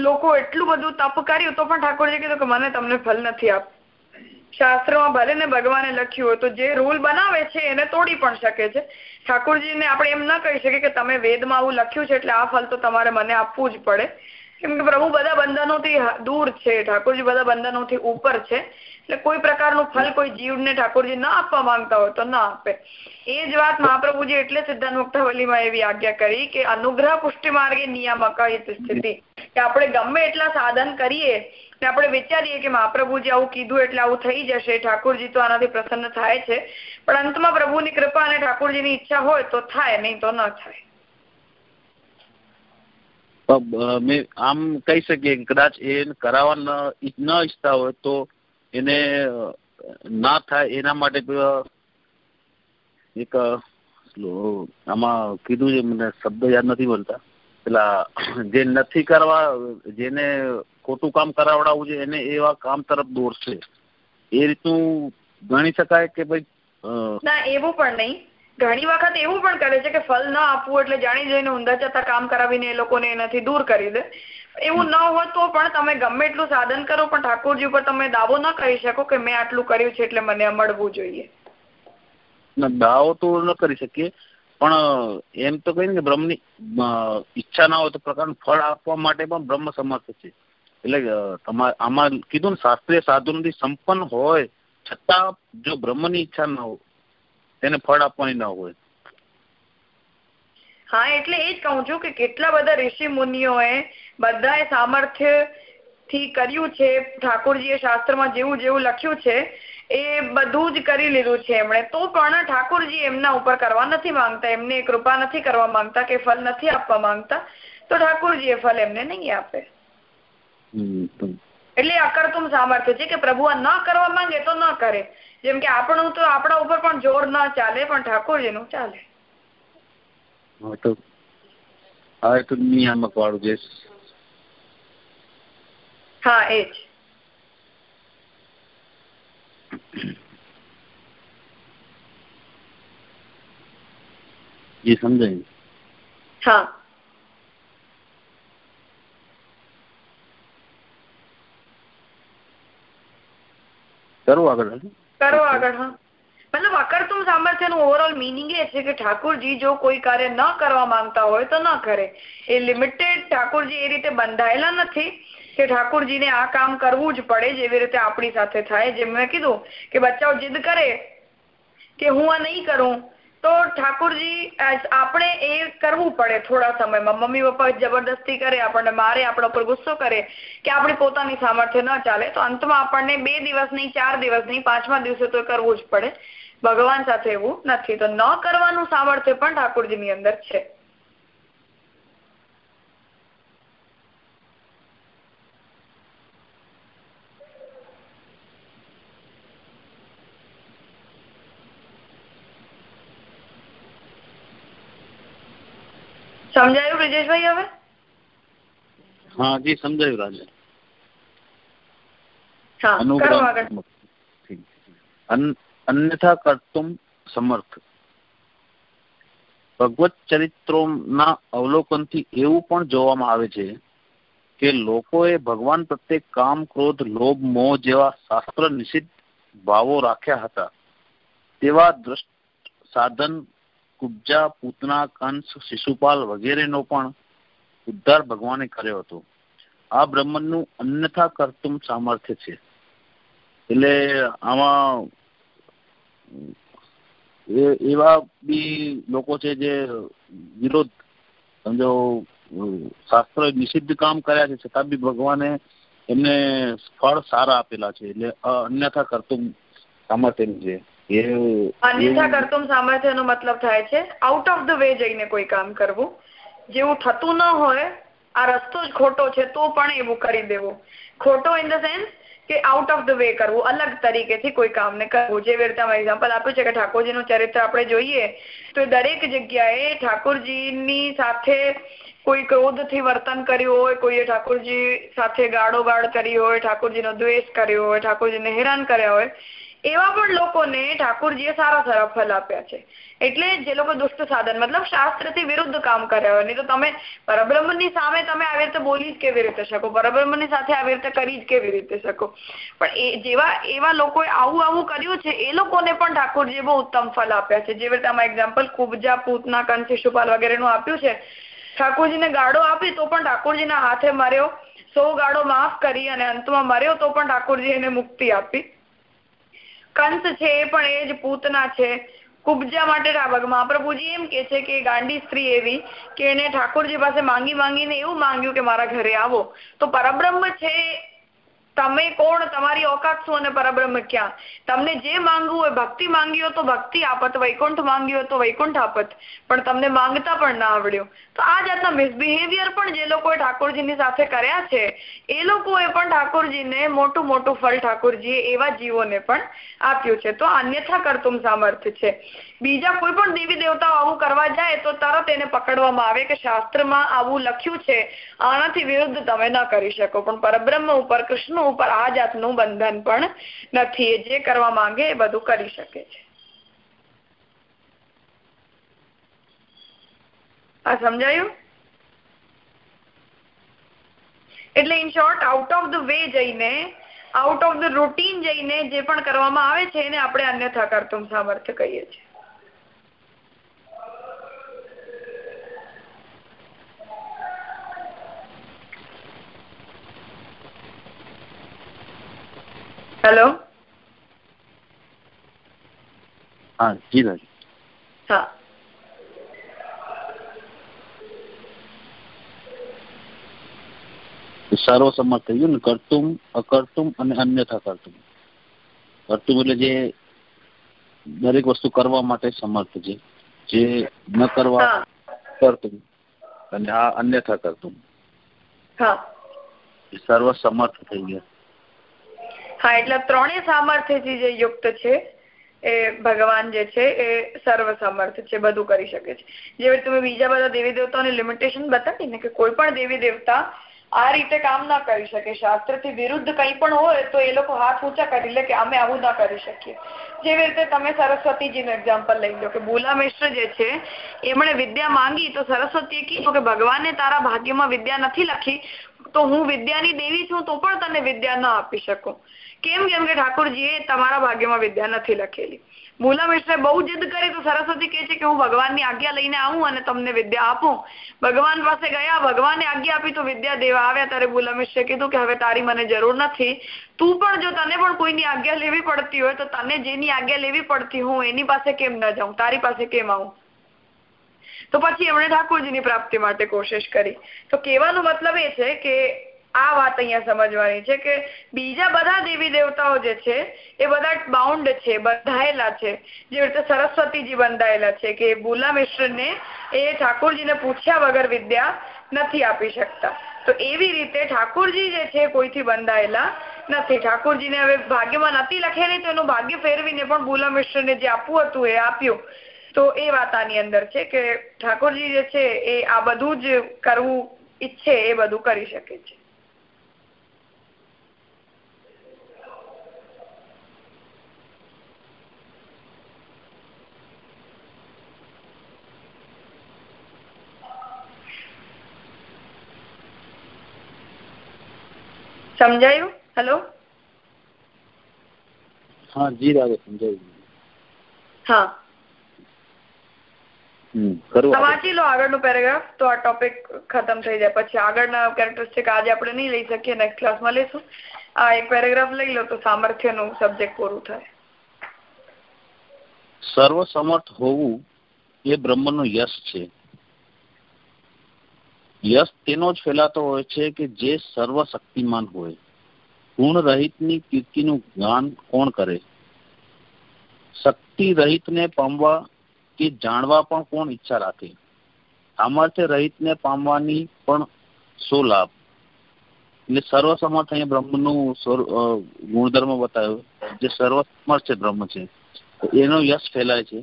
લોકો એટલું બધું તપ કર્યું તો પણ ઠાકોરજી કીધું કે મને તમને ફલ નથી આપ શાસ્ત્રમાં ભલે ને ભગવાને લખ્યું હોય તો જે રૂલ બનાવે છે એને તોડી પણ શકે છે. ઠાકોરજીને આપણે એમ ન કહી શકીએ કે તમે વેદમાં આવું લખ્યું છે એટલે આ ફલ તો તમારે મને આપવું જ પડે. કેમ પ્રભુ બધા બંધનોથી દૂર છે, ઠાકોરજી બધા બંધનોથી ઉપર છે. એટલે કોઈ પ્રકારનું ફલ કોઈ જીવને ઠાકોરજી ના આપવા માંગતા હોય તો ના આપે. એ જ વાત મહાપ્રભુજી એટલે સિદ્ધાંત મુક્તાવલીમાં એવી આજ્ઞા કરી કે અનુગ્રહ પુષ્ટિ માર્ગે નિયામક સ્થિતિ. કે આપણે ગમે એટલા સાધન કરીએ, ને આપણે વિચારીએ કે મહાપ્રભુજી આવું કીધું એટલે આવું થઈ જશે, ઠાકોરજી તો આનાથી પ્રસન્ન થાય છે. પણ અંતમાં પ્રભુની કૃપા અને ઠાકોરજીની ઈચ્છા હોય તો થાય, નહીં તો ન થાય. આમ કહી શકીએ કદાચ એ કરાવવા ન ઈચ્છતા હોય તો એને ના થાય એના માટે એક આમાં કીધું છે, મને શબ્દ યાદ નથી બોલતા. પેલા, જે નથી કરવા, જેને ખોટું કામ કરાવડાવવું છે, એને એવા કામ તરફ દોરશે. એ રીતનું ગણી શકાય કે ભાઈ ના, એવું પણ નહીં. ઘણી વખત એવું પણ કરે છે કે ફલ ન આપવું એટલે જાણી જોઈને ઊંધા જતા કામ કરાવીને એ લોકોને એનાથી દૂર કરી દે. એવું ન હોય તો પણ તમે ગમે એટલું સાધન કરો, પણ ઠાકોરજી ઉપર તમે દાવો ન કરી શકો કે મેં આટલું કર્યું છે એટલે મને મળવું જોઈએ. દાવો તો ન કરી શકીએ, પણ, એમ તો કહીને કે બ્રહ્મની ઈચ્છા ના હોય તો પ્રકારનું ફળ આપવા માટે પણ બ્રહ્મ સમર્થ છે. એટલે તમારે, આમાં કીધું ને શાસ્ત્રીય સાધનોથી સંપન્ન હોય, છતાં જો બ્રહ્મની ઈચ્છા ન હોય તેને ફળ આપવાની ન હોય. હા એટલે એ જ કહું છું કે કેટલા બધા ઋષિ મુનિઓએ બધાએ સામર્થ્યથી કર્યું છે ઠાકોરજીએ શાસ્ત્રમાં જેવું જેવું લખ્યું છે એ બધું જ કરી લીધું છે એમણે. તો પણ ઠાકોરજી એમના ઉપર કરવા નથી માંગતા એમને કૃપા નથી કરવા માંગતા કે ફલ નથી આપવા માંગતા તો ઠાકોરજી એ ફલ એમને નહીં આપે. એટલે અકર્તુમ સામર્થ્ય છે કે પ્રભુ આ ન કરવા માંગે તો ન કરે. જેમ કે આપણું તો આપણા ઉપર પણ જોર ના ચાલે પણ ઠાકોરજી નું ચાલે. હા તો નિયામક વાળું જે હા એ જ. જી સમજાયું? હા. કરો આગળ કરો આગળ હા. મતલબ અકર્તુમ સામર્થ્યનું ઓવરઓલ મિનિંગ એ છે કે ઠાકોરજી જો કોઈ કાર્ય ન કરવા માંગતા હોય તો ન કરે. એ લિમિટેડ ઠાકોરજી એ રીતે બંધાયેલા નથી કે ઠાકોરજીને આ કામ કરવું જ પડે જેવી રીતે આપણી સાથે થાય. જેમ મેં કીધું કે બચ્ચાઓ જીદ કરે કે હું આ નહીં કરું. તો ઠાકોરજી આપણે એ કરવું પડે થોડા સમયમાં. મમ્મી પપ્પા જબરદસ્તી કરે, આપણને મારે, આપણા ઉપર ગુસ્સો કરે કે આપણી પોતાની સામર્થ્ય ન ચાલે. તો અંતમાં આપણને બે દિવસ નહીં ચાર દિવસ નહીં પાંચમા દિવસે તો કરવું જ પડે. ભગવાન સાથે એવું નથી. તો ન કરવાનું સામર્થ્ય પણ ઠાકોરજીની અંદર છે. સમજાયું બ્રિજેશભાઈ હવે? હા જી સમજાયું રાજે. અન્યથા કર્તુમ સમર્થ. ભગવત ચરિત્રોના અવલોકનથી એવું પણ જોવામાં આવે છે કે લોકોએ ભગવાન પ્રત્યે કામ ક્રોધ લોભ મોહ જેવા શાસ્ત્ર નિષિદ્ધ ભાવો રાખ્યા હતા. તેવા દ્રષ્ટ સાધન કુબ્જા, પૂતના, કંસ, શિશુપાલ વગેરેનો પણ ઉદ્ધાર ભગવાને કર્યો હતો. આ બ્રહ્મનું અન્યથા કરતું સામર્થ્ય છે. એટલે આમાં એવા બી લોકો છે જે વિરોધ, સમજો, શાસ્ત્ર નિષિદ્ધ કામ કર્યા છે, છતાં બી ભગવાને એમને ફળ સારા આપેલા છે. એટલે અન્યથા કરતું સામર્થ્ય છે. અન્યથા કરતુમ સામર્થ્ય મતલબ થાય છે આઉટ ઓફ ધ વે જઈને કોઈ કામ કરવું. જેવું થતું ન હોય આ રસ્તો જ ખોટો છે તો પણ એવું કરી દેવું. ખોટો ઇન ધ સેન્સ કે આઉટ ઓફ ધ વે કરવું અલગ તરીકેથી કોઈ કામને કરવું. જેવી રીતે એક્ઝામ્પલ આપ્યું છે કે ઠાકોરજીનું ચરિત્ર આપણે જોઈએ તો દરેક જગ્યાએ ઠાકોરજીની સાથે કોઈ ક્રોધથી વર્તન કર્યું હોય કોઈએ ઠાકોરજી સાથે ગાળો ગાળ કરી હોય ઠાકોરજીનો દ્વેષ કર્યો હોય ઠાકોરજીને હેરાન કર્યા હોય એવા પણ લોકોને ઠાકોરજીએ સારા સારા ફલ આપ્યા છે. એટલે જે લોકો દુષ્ટ સાધન, મતલબ શાસ્ત્રથી વિરુદ્ધ કામ કર્યા હોય, નહીં તો તમે પરબ્રહ્મની સામે તમે આવી રીતે બોલી જ કેવી રીતે શકો? પરબ્રહ્મની સાથે આવી રીતે કરી જ કેવી રીતે શકો? પણ એ જેવા એવા લોકોએ આવું આવું કર્યું છે, એ લોકોને પણ ઠાકોરજીએ બહુ ઉત્તમ ફલ આપ્યા છે. જેવી રીતે આમાં એક્ઝામ્પલ કુબજા, પૂતના કંસ શિશુપાલ વગેરેનું આપ્યું છે. ઠાકોરજીને ગાળો આપી તો પણ ઠાકોરજીના હાથે મર્યો, સો ગાળો માફ કરી અને અંતમાં મર્યો તો પણ ઠાકોરજી એને મુક્તિ આપી. કંસ છે એ પણ એ જ પૂતના છે. કુબજા માટે મહાપ્રભુજી એમ કે છે કે ગાંડી સ્ત્રી એવી કે એને ઠાકોરજી પાસે માંગી માંગીને એવું માંગ્યું કે મારા ઘરે આવો. તો પરબ્રહ્મ છે તમે કોણ? તમારી ઓકાત શું અને પરબ્રહ્મ ક્યાં? તમને જે માંગવું હોય, ભક્તિ માંગી હોય તો ભક્તિ આપત, વૈકુંઠ માંગ્યું તો વૈકુંઠ આપત. પણ તમને માંગતા પણ ના આવડ્યું. તો આ જાતના મિસબિહેવિયર પણ જે લોકોએ ઠાકોરજીની સાથે કર્યા છે, એ લોકોએ પણ ઠાકોરજીને મોટું મોટું ફળ ઠાકોરજીએ એવા જીવોને પણ આપ્યું છે. તો અન્યથા કરતું સામર્થ્ય છે. બીજા કોઈ પણ દેવી દેવતાઓ આવું કરવા જાય તો તરત એને પકડવામાં આવે કે શાસ્ત્રમાં આવું લખ્યું છે. આનાથી વિરુદ્ધ તમે ન કરી શકો. પણ પરબ્રહ્મ ઉપર, કૃષ્ણ ઉપર આ જાતનું બંધન પણ નથી. જે કરવા માંગે એ બધું કરી શકે છે. આ સમજાયું? એટલે in short out of the way જઈને આઉટ ઓફ ધ રૂટીન જઈને જે પણ કરવામાં આવે છે એને આપણે અન્યથા કરતું સામર્થ્ય કહીએ છીએ. હેલો હા જી દાદી હા સર્વસમર્થ થઈ ગયું ને કરતુમ અકર્તુમ અને અન્યથા કરતુમ. કરતુમ એટલે જે દરેક વસ્તુ કરવા માટે સમર્થ છે. જે ન કરવા કરતું અને આ અન્યથા કરતું સર્વ સમર્થ થઈ ગયા. હા, એટલે ત્રણેય સામર્થ્યથી જે યુક્ત છે, એ ભગવાન જે છે, એ સર્વ સમર્થ છે, બધું કરી શકે છે. જે તમે બીજા બધા દેવી દેવતાઓની લિમિટેશન બતાવી ને કે કોઈ પણ દેવી દેવતા આ રીતે કામ ના કરી શકે, શાસ્ત્રથી વિરુદ્ધ કંઈ પણ હોય તો એ લોકો હાથ ઊંચા કરી લે કે અમે આવું ના કરી શકીએ. જેવી રીતે તમે સરસ્વતીજીનું એક્ઝામ્પલ લઈ લો કે ભૂલા મિશ્ર જે છે, એમણે વિદ્યા માંગી તો સરસ્વતીએ કીધું કે ભગવાને તારા ભાગ્યમાં વિદ્યા નથી લખી, તો હું વિદ્યાની દેવી છું તો પણ તને વિદ્યા ન આપી શકું. કેમ કેમ કે ઠાકોરજીએ તમારા ભાગ્યમાં વિદ્યા નથી લખેલી? ભૂલા મિશ્રે બહુ જીદ કરી તો સરસ્વતી કહે છે કે હું ભગવાનની આજ્ઞા લઈને આવું અને તમને વિદ્યા આપું. ભગવાન પાસે ગયા, ભગવાને આજ્ઞા આપી તો વિદ્યા દેવા આવ્યા. ત્યારે ભૂલા મિશ્રે કીધું કે હવે તારી મને જરૂર નથી. તું પણ જો તને પણ કોઈની આજ્ઞા લેવી પડતી હોય તો તને જેની આજ્ઞા લેવી પડતી હું એની પાસે કેમ ન જાઉં? તારી પાસે કેમ આવું? તો પછી એમણે ઠાકોરજીની પ્રાપ્તિ માટે કોશિશ કરી. તો કહેવાનો મતલબ એ છે કે આ વાત અહીંયા સમજવાની છે કે બીજા બધા દેવી દેવતાઓ જે છે, એ બધા બાઉન્ડ છે, બંધાયેલા છે. જે રીતે સરસ્વતીજી બંધાયેલા છે કે બુલા મિશ્રને એ ઠાકોરજીને પૂછ્યા વગર વિદ્યા નથી આપી શકતા. તો એવી રીતે ઠાકોરજી જે છે કોઈથી બંધાયેલા નથી. ઠાકોરજીને હવે ભાગ્યમાં નથી લખેલી તો એનું ભાગ્ય ફેરવીને પણ બુલા મિશ્રને જે આપવું હતું એ આપ્યું. તો એ વાત આની અંદર છે કે ઠાકોરજી જે છે એ આ બધું જ કરવું ઈચ્છે એ બધું કરી શકે છે. સમજાયું? હેલો હા જી દાદા સમજાયું. હા. વાંચી લો આગળનું પેરેગ્રાફ. તો આ ટોપિક ખતમ થઈ જાય. પછી આગળના કેરેક્ટરિસ્ટિક આજે આપણે નહીં લઈ શકીએ નેક્સ્ટ ક્લાસમાં લઈશું. આ એક પેરેગ્રાફ લઈ લો તો સામર્થ્યનું સબ્જેક્ટ પૂરું થાય. સર્વસમર્થ હોવું એ બ્રહ્મનો યશ છે. યશ તેનો જ ફેલાતો હોય છે કે જે સર્વ શક્તિમાન હોય. ગુણ રહિતની કીર્તિનું જ્ઞાન કોણ કરે? શક્તિ રહિતને પામવા કે જાણવા પણ કોણ ઈચ્છા રાખે? સામર્થ્ય રહિતને પામવાની પણ શો લાભ? એટલે સર્વસમર્થ અહીંયા બ્રહ્મનું ગુણધર્મ બતાવ્યો, જે સર્વસમર્થ છે બ્રહ્મ છે. એનો યશ ફેલાય છે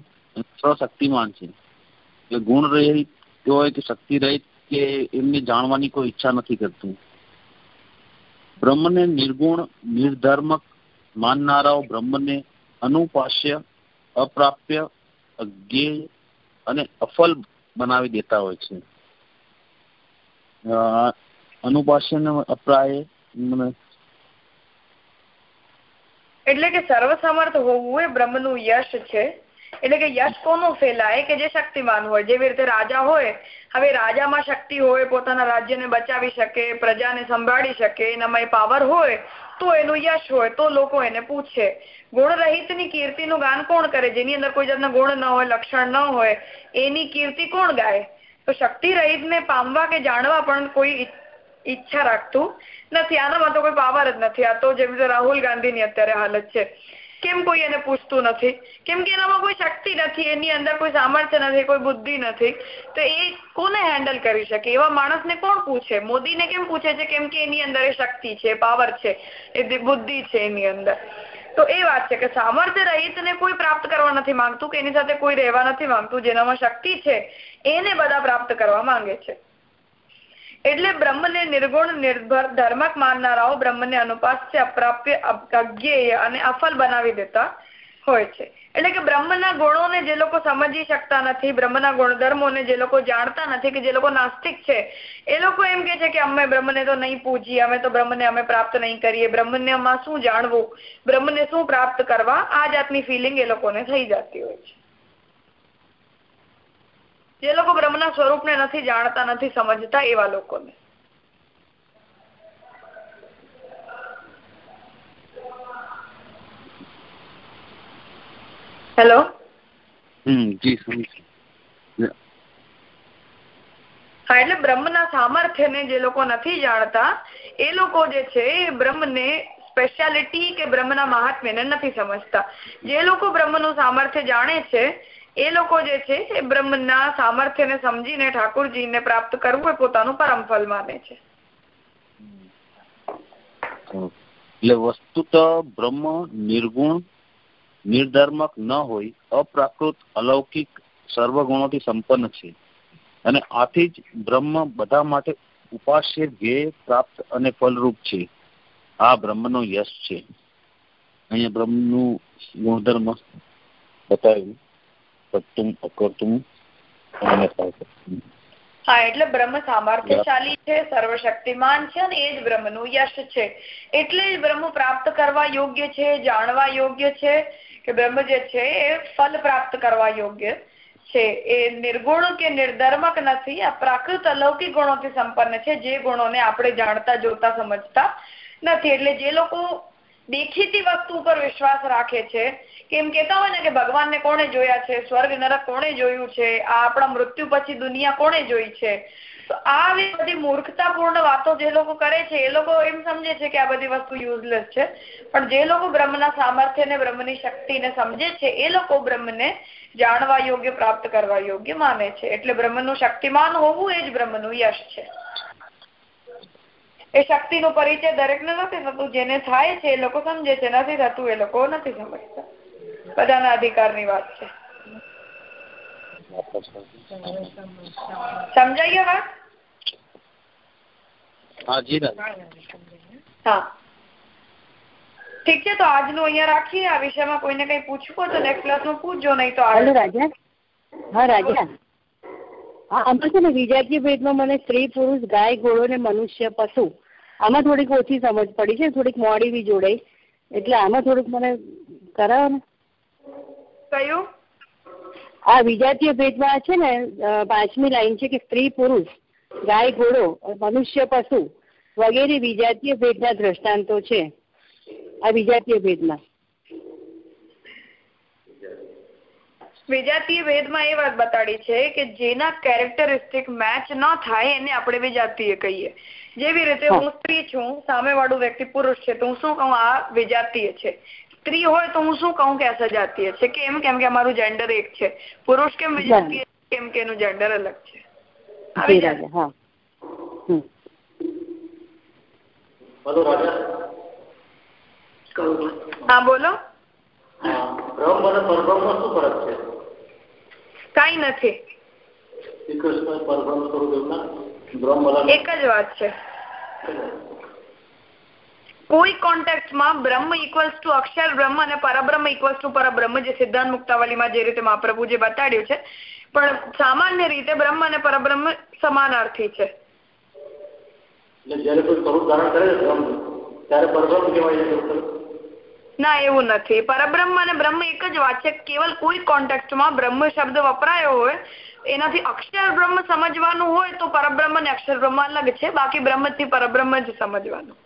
સર્વશક્તિમાન છે. એટલે ગુણ રહિત હોય કે શક્તિ રહિત કે એમને જાણવાની કોઈ ઈચ્છા નથી કરતું. બ્રહ્મને નિર્ગુણ, નિર્ધર્મક માનનારાઓ બ્રહ્મને અનુપાસ્ય અપ્રાપ્ય, અજ્ઞેય અને અફલ બનાવી દેતા હોય છે. અનુપાસ્ય અપ્રાય એટલે કે સર્વસમર્થ હોવું એ બ્રહ્મનું યશ છે. એટલે કે યશ કોનું ફેલાય? કે જે શક્તિમાન હોય જેવી રીતે રાજા હોય હવે રાજામાં શક્તિ હોય, પોતાના રાજ્યને બચાવી શકે, પ્રજાને સંભાળી શકે એનામાં પાવર હોય, તો એનું યશ હોય, તો લોકો એને પૂછે. ગુણ રહિતની કીર્તિનું ગાન કોણ કરે? જેની અંદર કોઈ જાતના ગુણ ન હોય, લક્ષણ ન હોય, એની કીર્તિ કોણ ગાય? તો શક્તિ રહિતને પામવા કે જાણવા પણ કોઈ ઈચ્છા રાખતું નથી. આનામાં તો કોઈ પાવર જ નથી. આ તો જેમ રાહુલ ગાંધીની અત્યારે હાલત છે. કેમ કોઈ એને પૂછતું નથી? કેમ કે એનામાં કોઈ શક્તિ નથી, એની અંદર કોઈ સામર્થ્ય નથી, કોઈ બુદ્ધિ નથી. તો એ કોને હેન્ડલ કરી શકે? એવા માણસને કોણ પૂછે? મોદીને કેમ પૂછે છે? કેમ કે એની અંદર એ શક્તિ છે પાવર છે, એ બુદ્ધિ છે એની અંદર. તો એ વાત છે કે સામર્થ્ય રહિતને કોઈ પ્રાપ્ત કરવા નથી માંગતું, કે એની સાથે કોઈ રહેવા નથી માંગતું, જેનામાં શક્તિ છે, એને બધા પ્રાપ્ત કરવા માંગે છે. એટલે બ્રહ્મને નિર્ગુણ, નિર્ભર, ધર્મક માનનારાઓ બ્રહ્મને અનુપાસ્ય, અપ્રાપ્ય, અજ્ઞેય અને અફલ બનાવી દેતા હોય છે. એટલે કે બ્રહ્મના ગુણોને જે લોકો સમજી શકતા નથી, બ્રહ્મના ગુણધર્મોને જે લોકો જાણતા નથી કે જે લોકો નાસ્તિક છે, એ લોકો એમ કે છે કે અમે બ્રહ્મને તો નહીં પૂજીએ, અમે તો બ્રહ્મને અમે પ્રાપ્ત નહીં કરીએ. બ્રહ્મને શું જાણવું? બ્રહ્મને શું પ્રાપ્ત કરવા? આ જાતની ફિલિંગ એ લોકોને થઈ જતી હોય છે. જે લોકો બ્રહ્મના સ્વરૂપને નથી જાણતા નથી સમજતા એવા લોકોને. હેલો? જી હા એટલે બ્રહ્મના સામર્થ્યને જે લોકો નથી જાણતા એ લોકો જે છે એ બ્રહ્મને સ્પેશિયાલિટી કે બ્રહ્મના મહાત્મ્યને નથી સમજતા. જે લોકો બ્રહ્મનું સામર્થ્ય જાણે છે એ લોકો જે છે, એ બ્રહ્મના સામર્થ્યને સમજીને ઠાકોરજીને પ્રાપ્ત કરવું એ પોતાનું પરમ ફલ માને છે. એટલે વસ્તુત બ્રહ્મ નિર્ગુણ, નિર્ધર્મક ન હોય, અપ્રાકૃત, અલૌકિક, સર્વગુણોથી સંપન્ન છે. અને આથી જ બ્રહ્મ બધા માટે ઉપાસ્ય ધ્યેય પ્રાપ્ત અને ફલરૂપ છે. આ બ્રહ્મનો યશ છે. અહીંયા બ્રહ્મનું ગુણધર્મ બતાવ્યું. કર્તુમ અકર્તુમ હા, એટલે બ્રહ્મ સામર્થ્યશાળી છે, સર્વશક્તિમાન છે અને એ જ બ્રહ્મનું યશ છે. એટલે બ્રહ્મ પ્રાપ્ત કરવા યોગ્ય છે, જાણવા યોગ્ય છે કે બ્રહ્મ જે છે એ ફલ પ્રાપ્ત કરવા યોગ્ય છે. એ નિર્ગુણ કે નિર્ધર્મક નથી, આ પ્રાકૃત અલૌકિક ગુણોથી સંપન્ન છે. જે ગુણોને આપણે જાણતા, જોતા, સમજતા નથી. એટલે જે લોકો દેખીતી વસ્તુ ઉપર વિશ્વાસ રાખે છે. કેમ કેતા હોય ને કે ભગવાનને કોણે જોયા છે? સ્વર્ગ નરક કોણે જોયું છે? આ આપણા મૃત્યુ પછી દુનિયા કોણે જોઈ છે? તો આ બધી મૂર્ખતાપૂર્ણ વાતો જે લોકો કરે છે, એ લોકો એમ સમજે છે કે આ બધી વસ્તુ યુઝલેસ છે. પણ જે લોકો બ્રહ્મના સામર્થ્યને બ્રહ્મની શક્તિને સમજે છે, એ લોકો બ્રહ્મને જાણવા યોગ્ય, પ્રાપ્ત કરવા યોગ્ય માને છે. એટલે બ્રહ્મનું શક્તિમાન હોવું એ જ બ્રહ્મનું યશ છે. એ શક્તિનો પરિચય દરેકને નથી થતું. જેને થાય છે એ લોકો સમજે છે. નથી થતું એ લોકો નથી સમજતા. બધાના અધિકારની વાત છે. સમજાઈ ગયો વાત? હા ઠીક છે તો આજનું અહીંયા રાખીએ. આ વિષયમાં કોઈને કઈ પૂછવું તો નેક્સ્ટ ક્લાસમાં પૂછજો નહીં તો રાજા. હા રાજા. હા આમાં છે ને વિજાતીય ભેદમાં મને સ્ત્રી પુરુષ ગાય ઘોડો ને મનુષ્ય પશુ આમાં થોડીક ઓછી સમજ પડી છે થોડીક મોડી બી જોડાઈ. એટલે આમાં થોડુંક મને કરાવો ને કયું? આ વિજાતીય ભેદમાં છે ને પાંચમી લાઈન છે કે સ્ત્રી પુરુષ ગાય ઘોડો મનુષ્ય પશુ વગેરે વિજાતીય ભેદના દ્રષ્ટાંતો છે. આ વિજાતીય ભેદમાં. વિજાતીય ભેદમાં એ વાત બતાડી છે કે જેના કેરેક્ટરિસ્ટિક મેચ ન થાય એને આપણે વિજાતીય કહીએ. જેવી રીતે હું. સ્ત્રી છું સામે વાળું વ્યક્તિ પુરુષ છે તો હું શું કહું? આ વિજાતીય છે. સ્ત્રી હોય તો હું શું કહું કે આ સજાતીય છે? કેમ? કેમ કે અમારું જેન્ડર એક છે. પુરુષ કેમ વિજાતીય કેમ કે એનું જેન્ડર અલગ છે. હા. બોલો કઈ નથી. એક જ વાત છે. કોઈ કોન્ટેક્ટમાં બ્રહ્મ ઇક્વલ્સ ટુ અક્ષર બ્રહ્મ અને પરબ્રહ્મ ઇક્વલ્સ ટુ પરબ્રહ્મ જે સિદ્ધાંત મુક્તાવલીમાં જે રીતે મહાપ્રભુજી બતાડ્યું છે પણ સામાન્ય રીતે બ્રહ્મ અને પરબ્રહ્મ સમાનાર્થી છે. ના એવું નથી. પરબ્રહ્મ અને બ્રહ્મ એક જ વાત છે. કેવલ કોઈ કોન્ટેક્ટમાં બ્રહ્મ શબ્દ વપરાયો હોય એનાથી અક્ષર બ્રહ્મ સમજવાનું હોય તો પરબ્રહ્મ ને અક્ષર બ્રહ્મ અલગ છે. બાકી બ્રહ્મથી પરબ્રહ્મ જ સમજવાનું.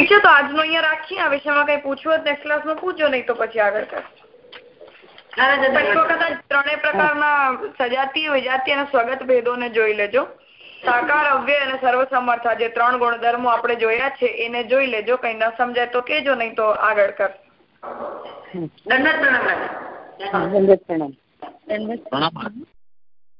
ઠીક છે તો આજનો અહીંયા રાખીએ. આ વિષયમાં કઈ પૂછવું હોય નેક્સ્ટ ક્લાસમાં પૂછજો નહીં તો પછી આગળ કરશું પછી વખત ત્રણેય પ્રકારના સજાતીય વિજાતીય અને સ્વગત ભેદોને જોઈ લેજો. સાકાર અવ્યય અને સર્વસમર્થા. જે ત્રણ ગુણધર્મો આપણે જોયા છે એને જોઈ લેજો. કંઈ ન સમજાય તો કેજો નહીં તો આગળ કર. દંડત પ્રણામ. પ્રણામ.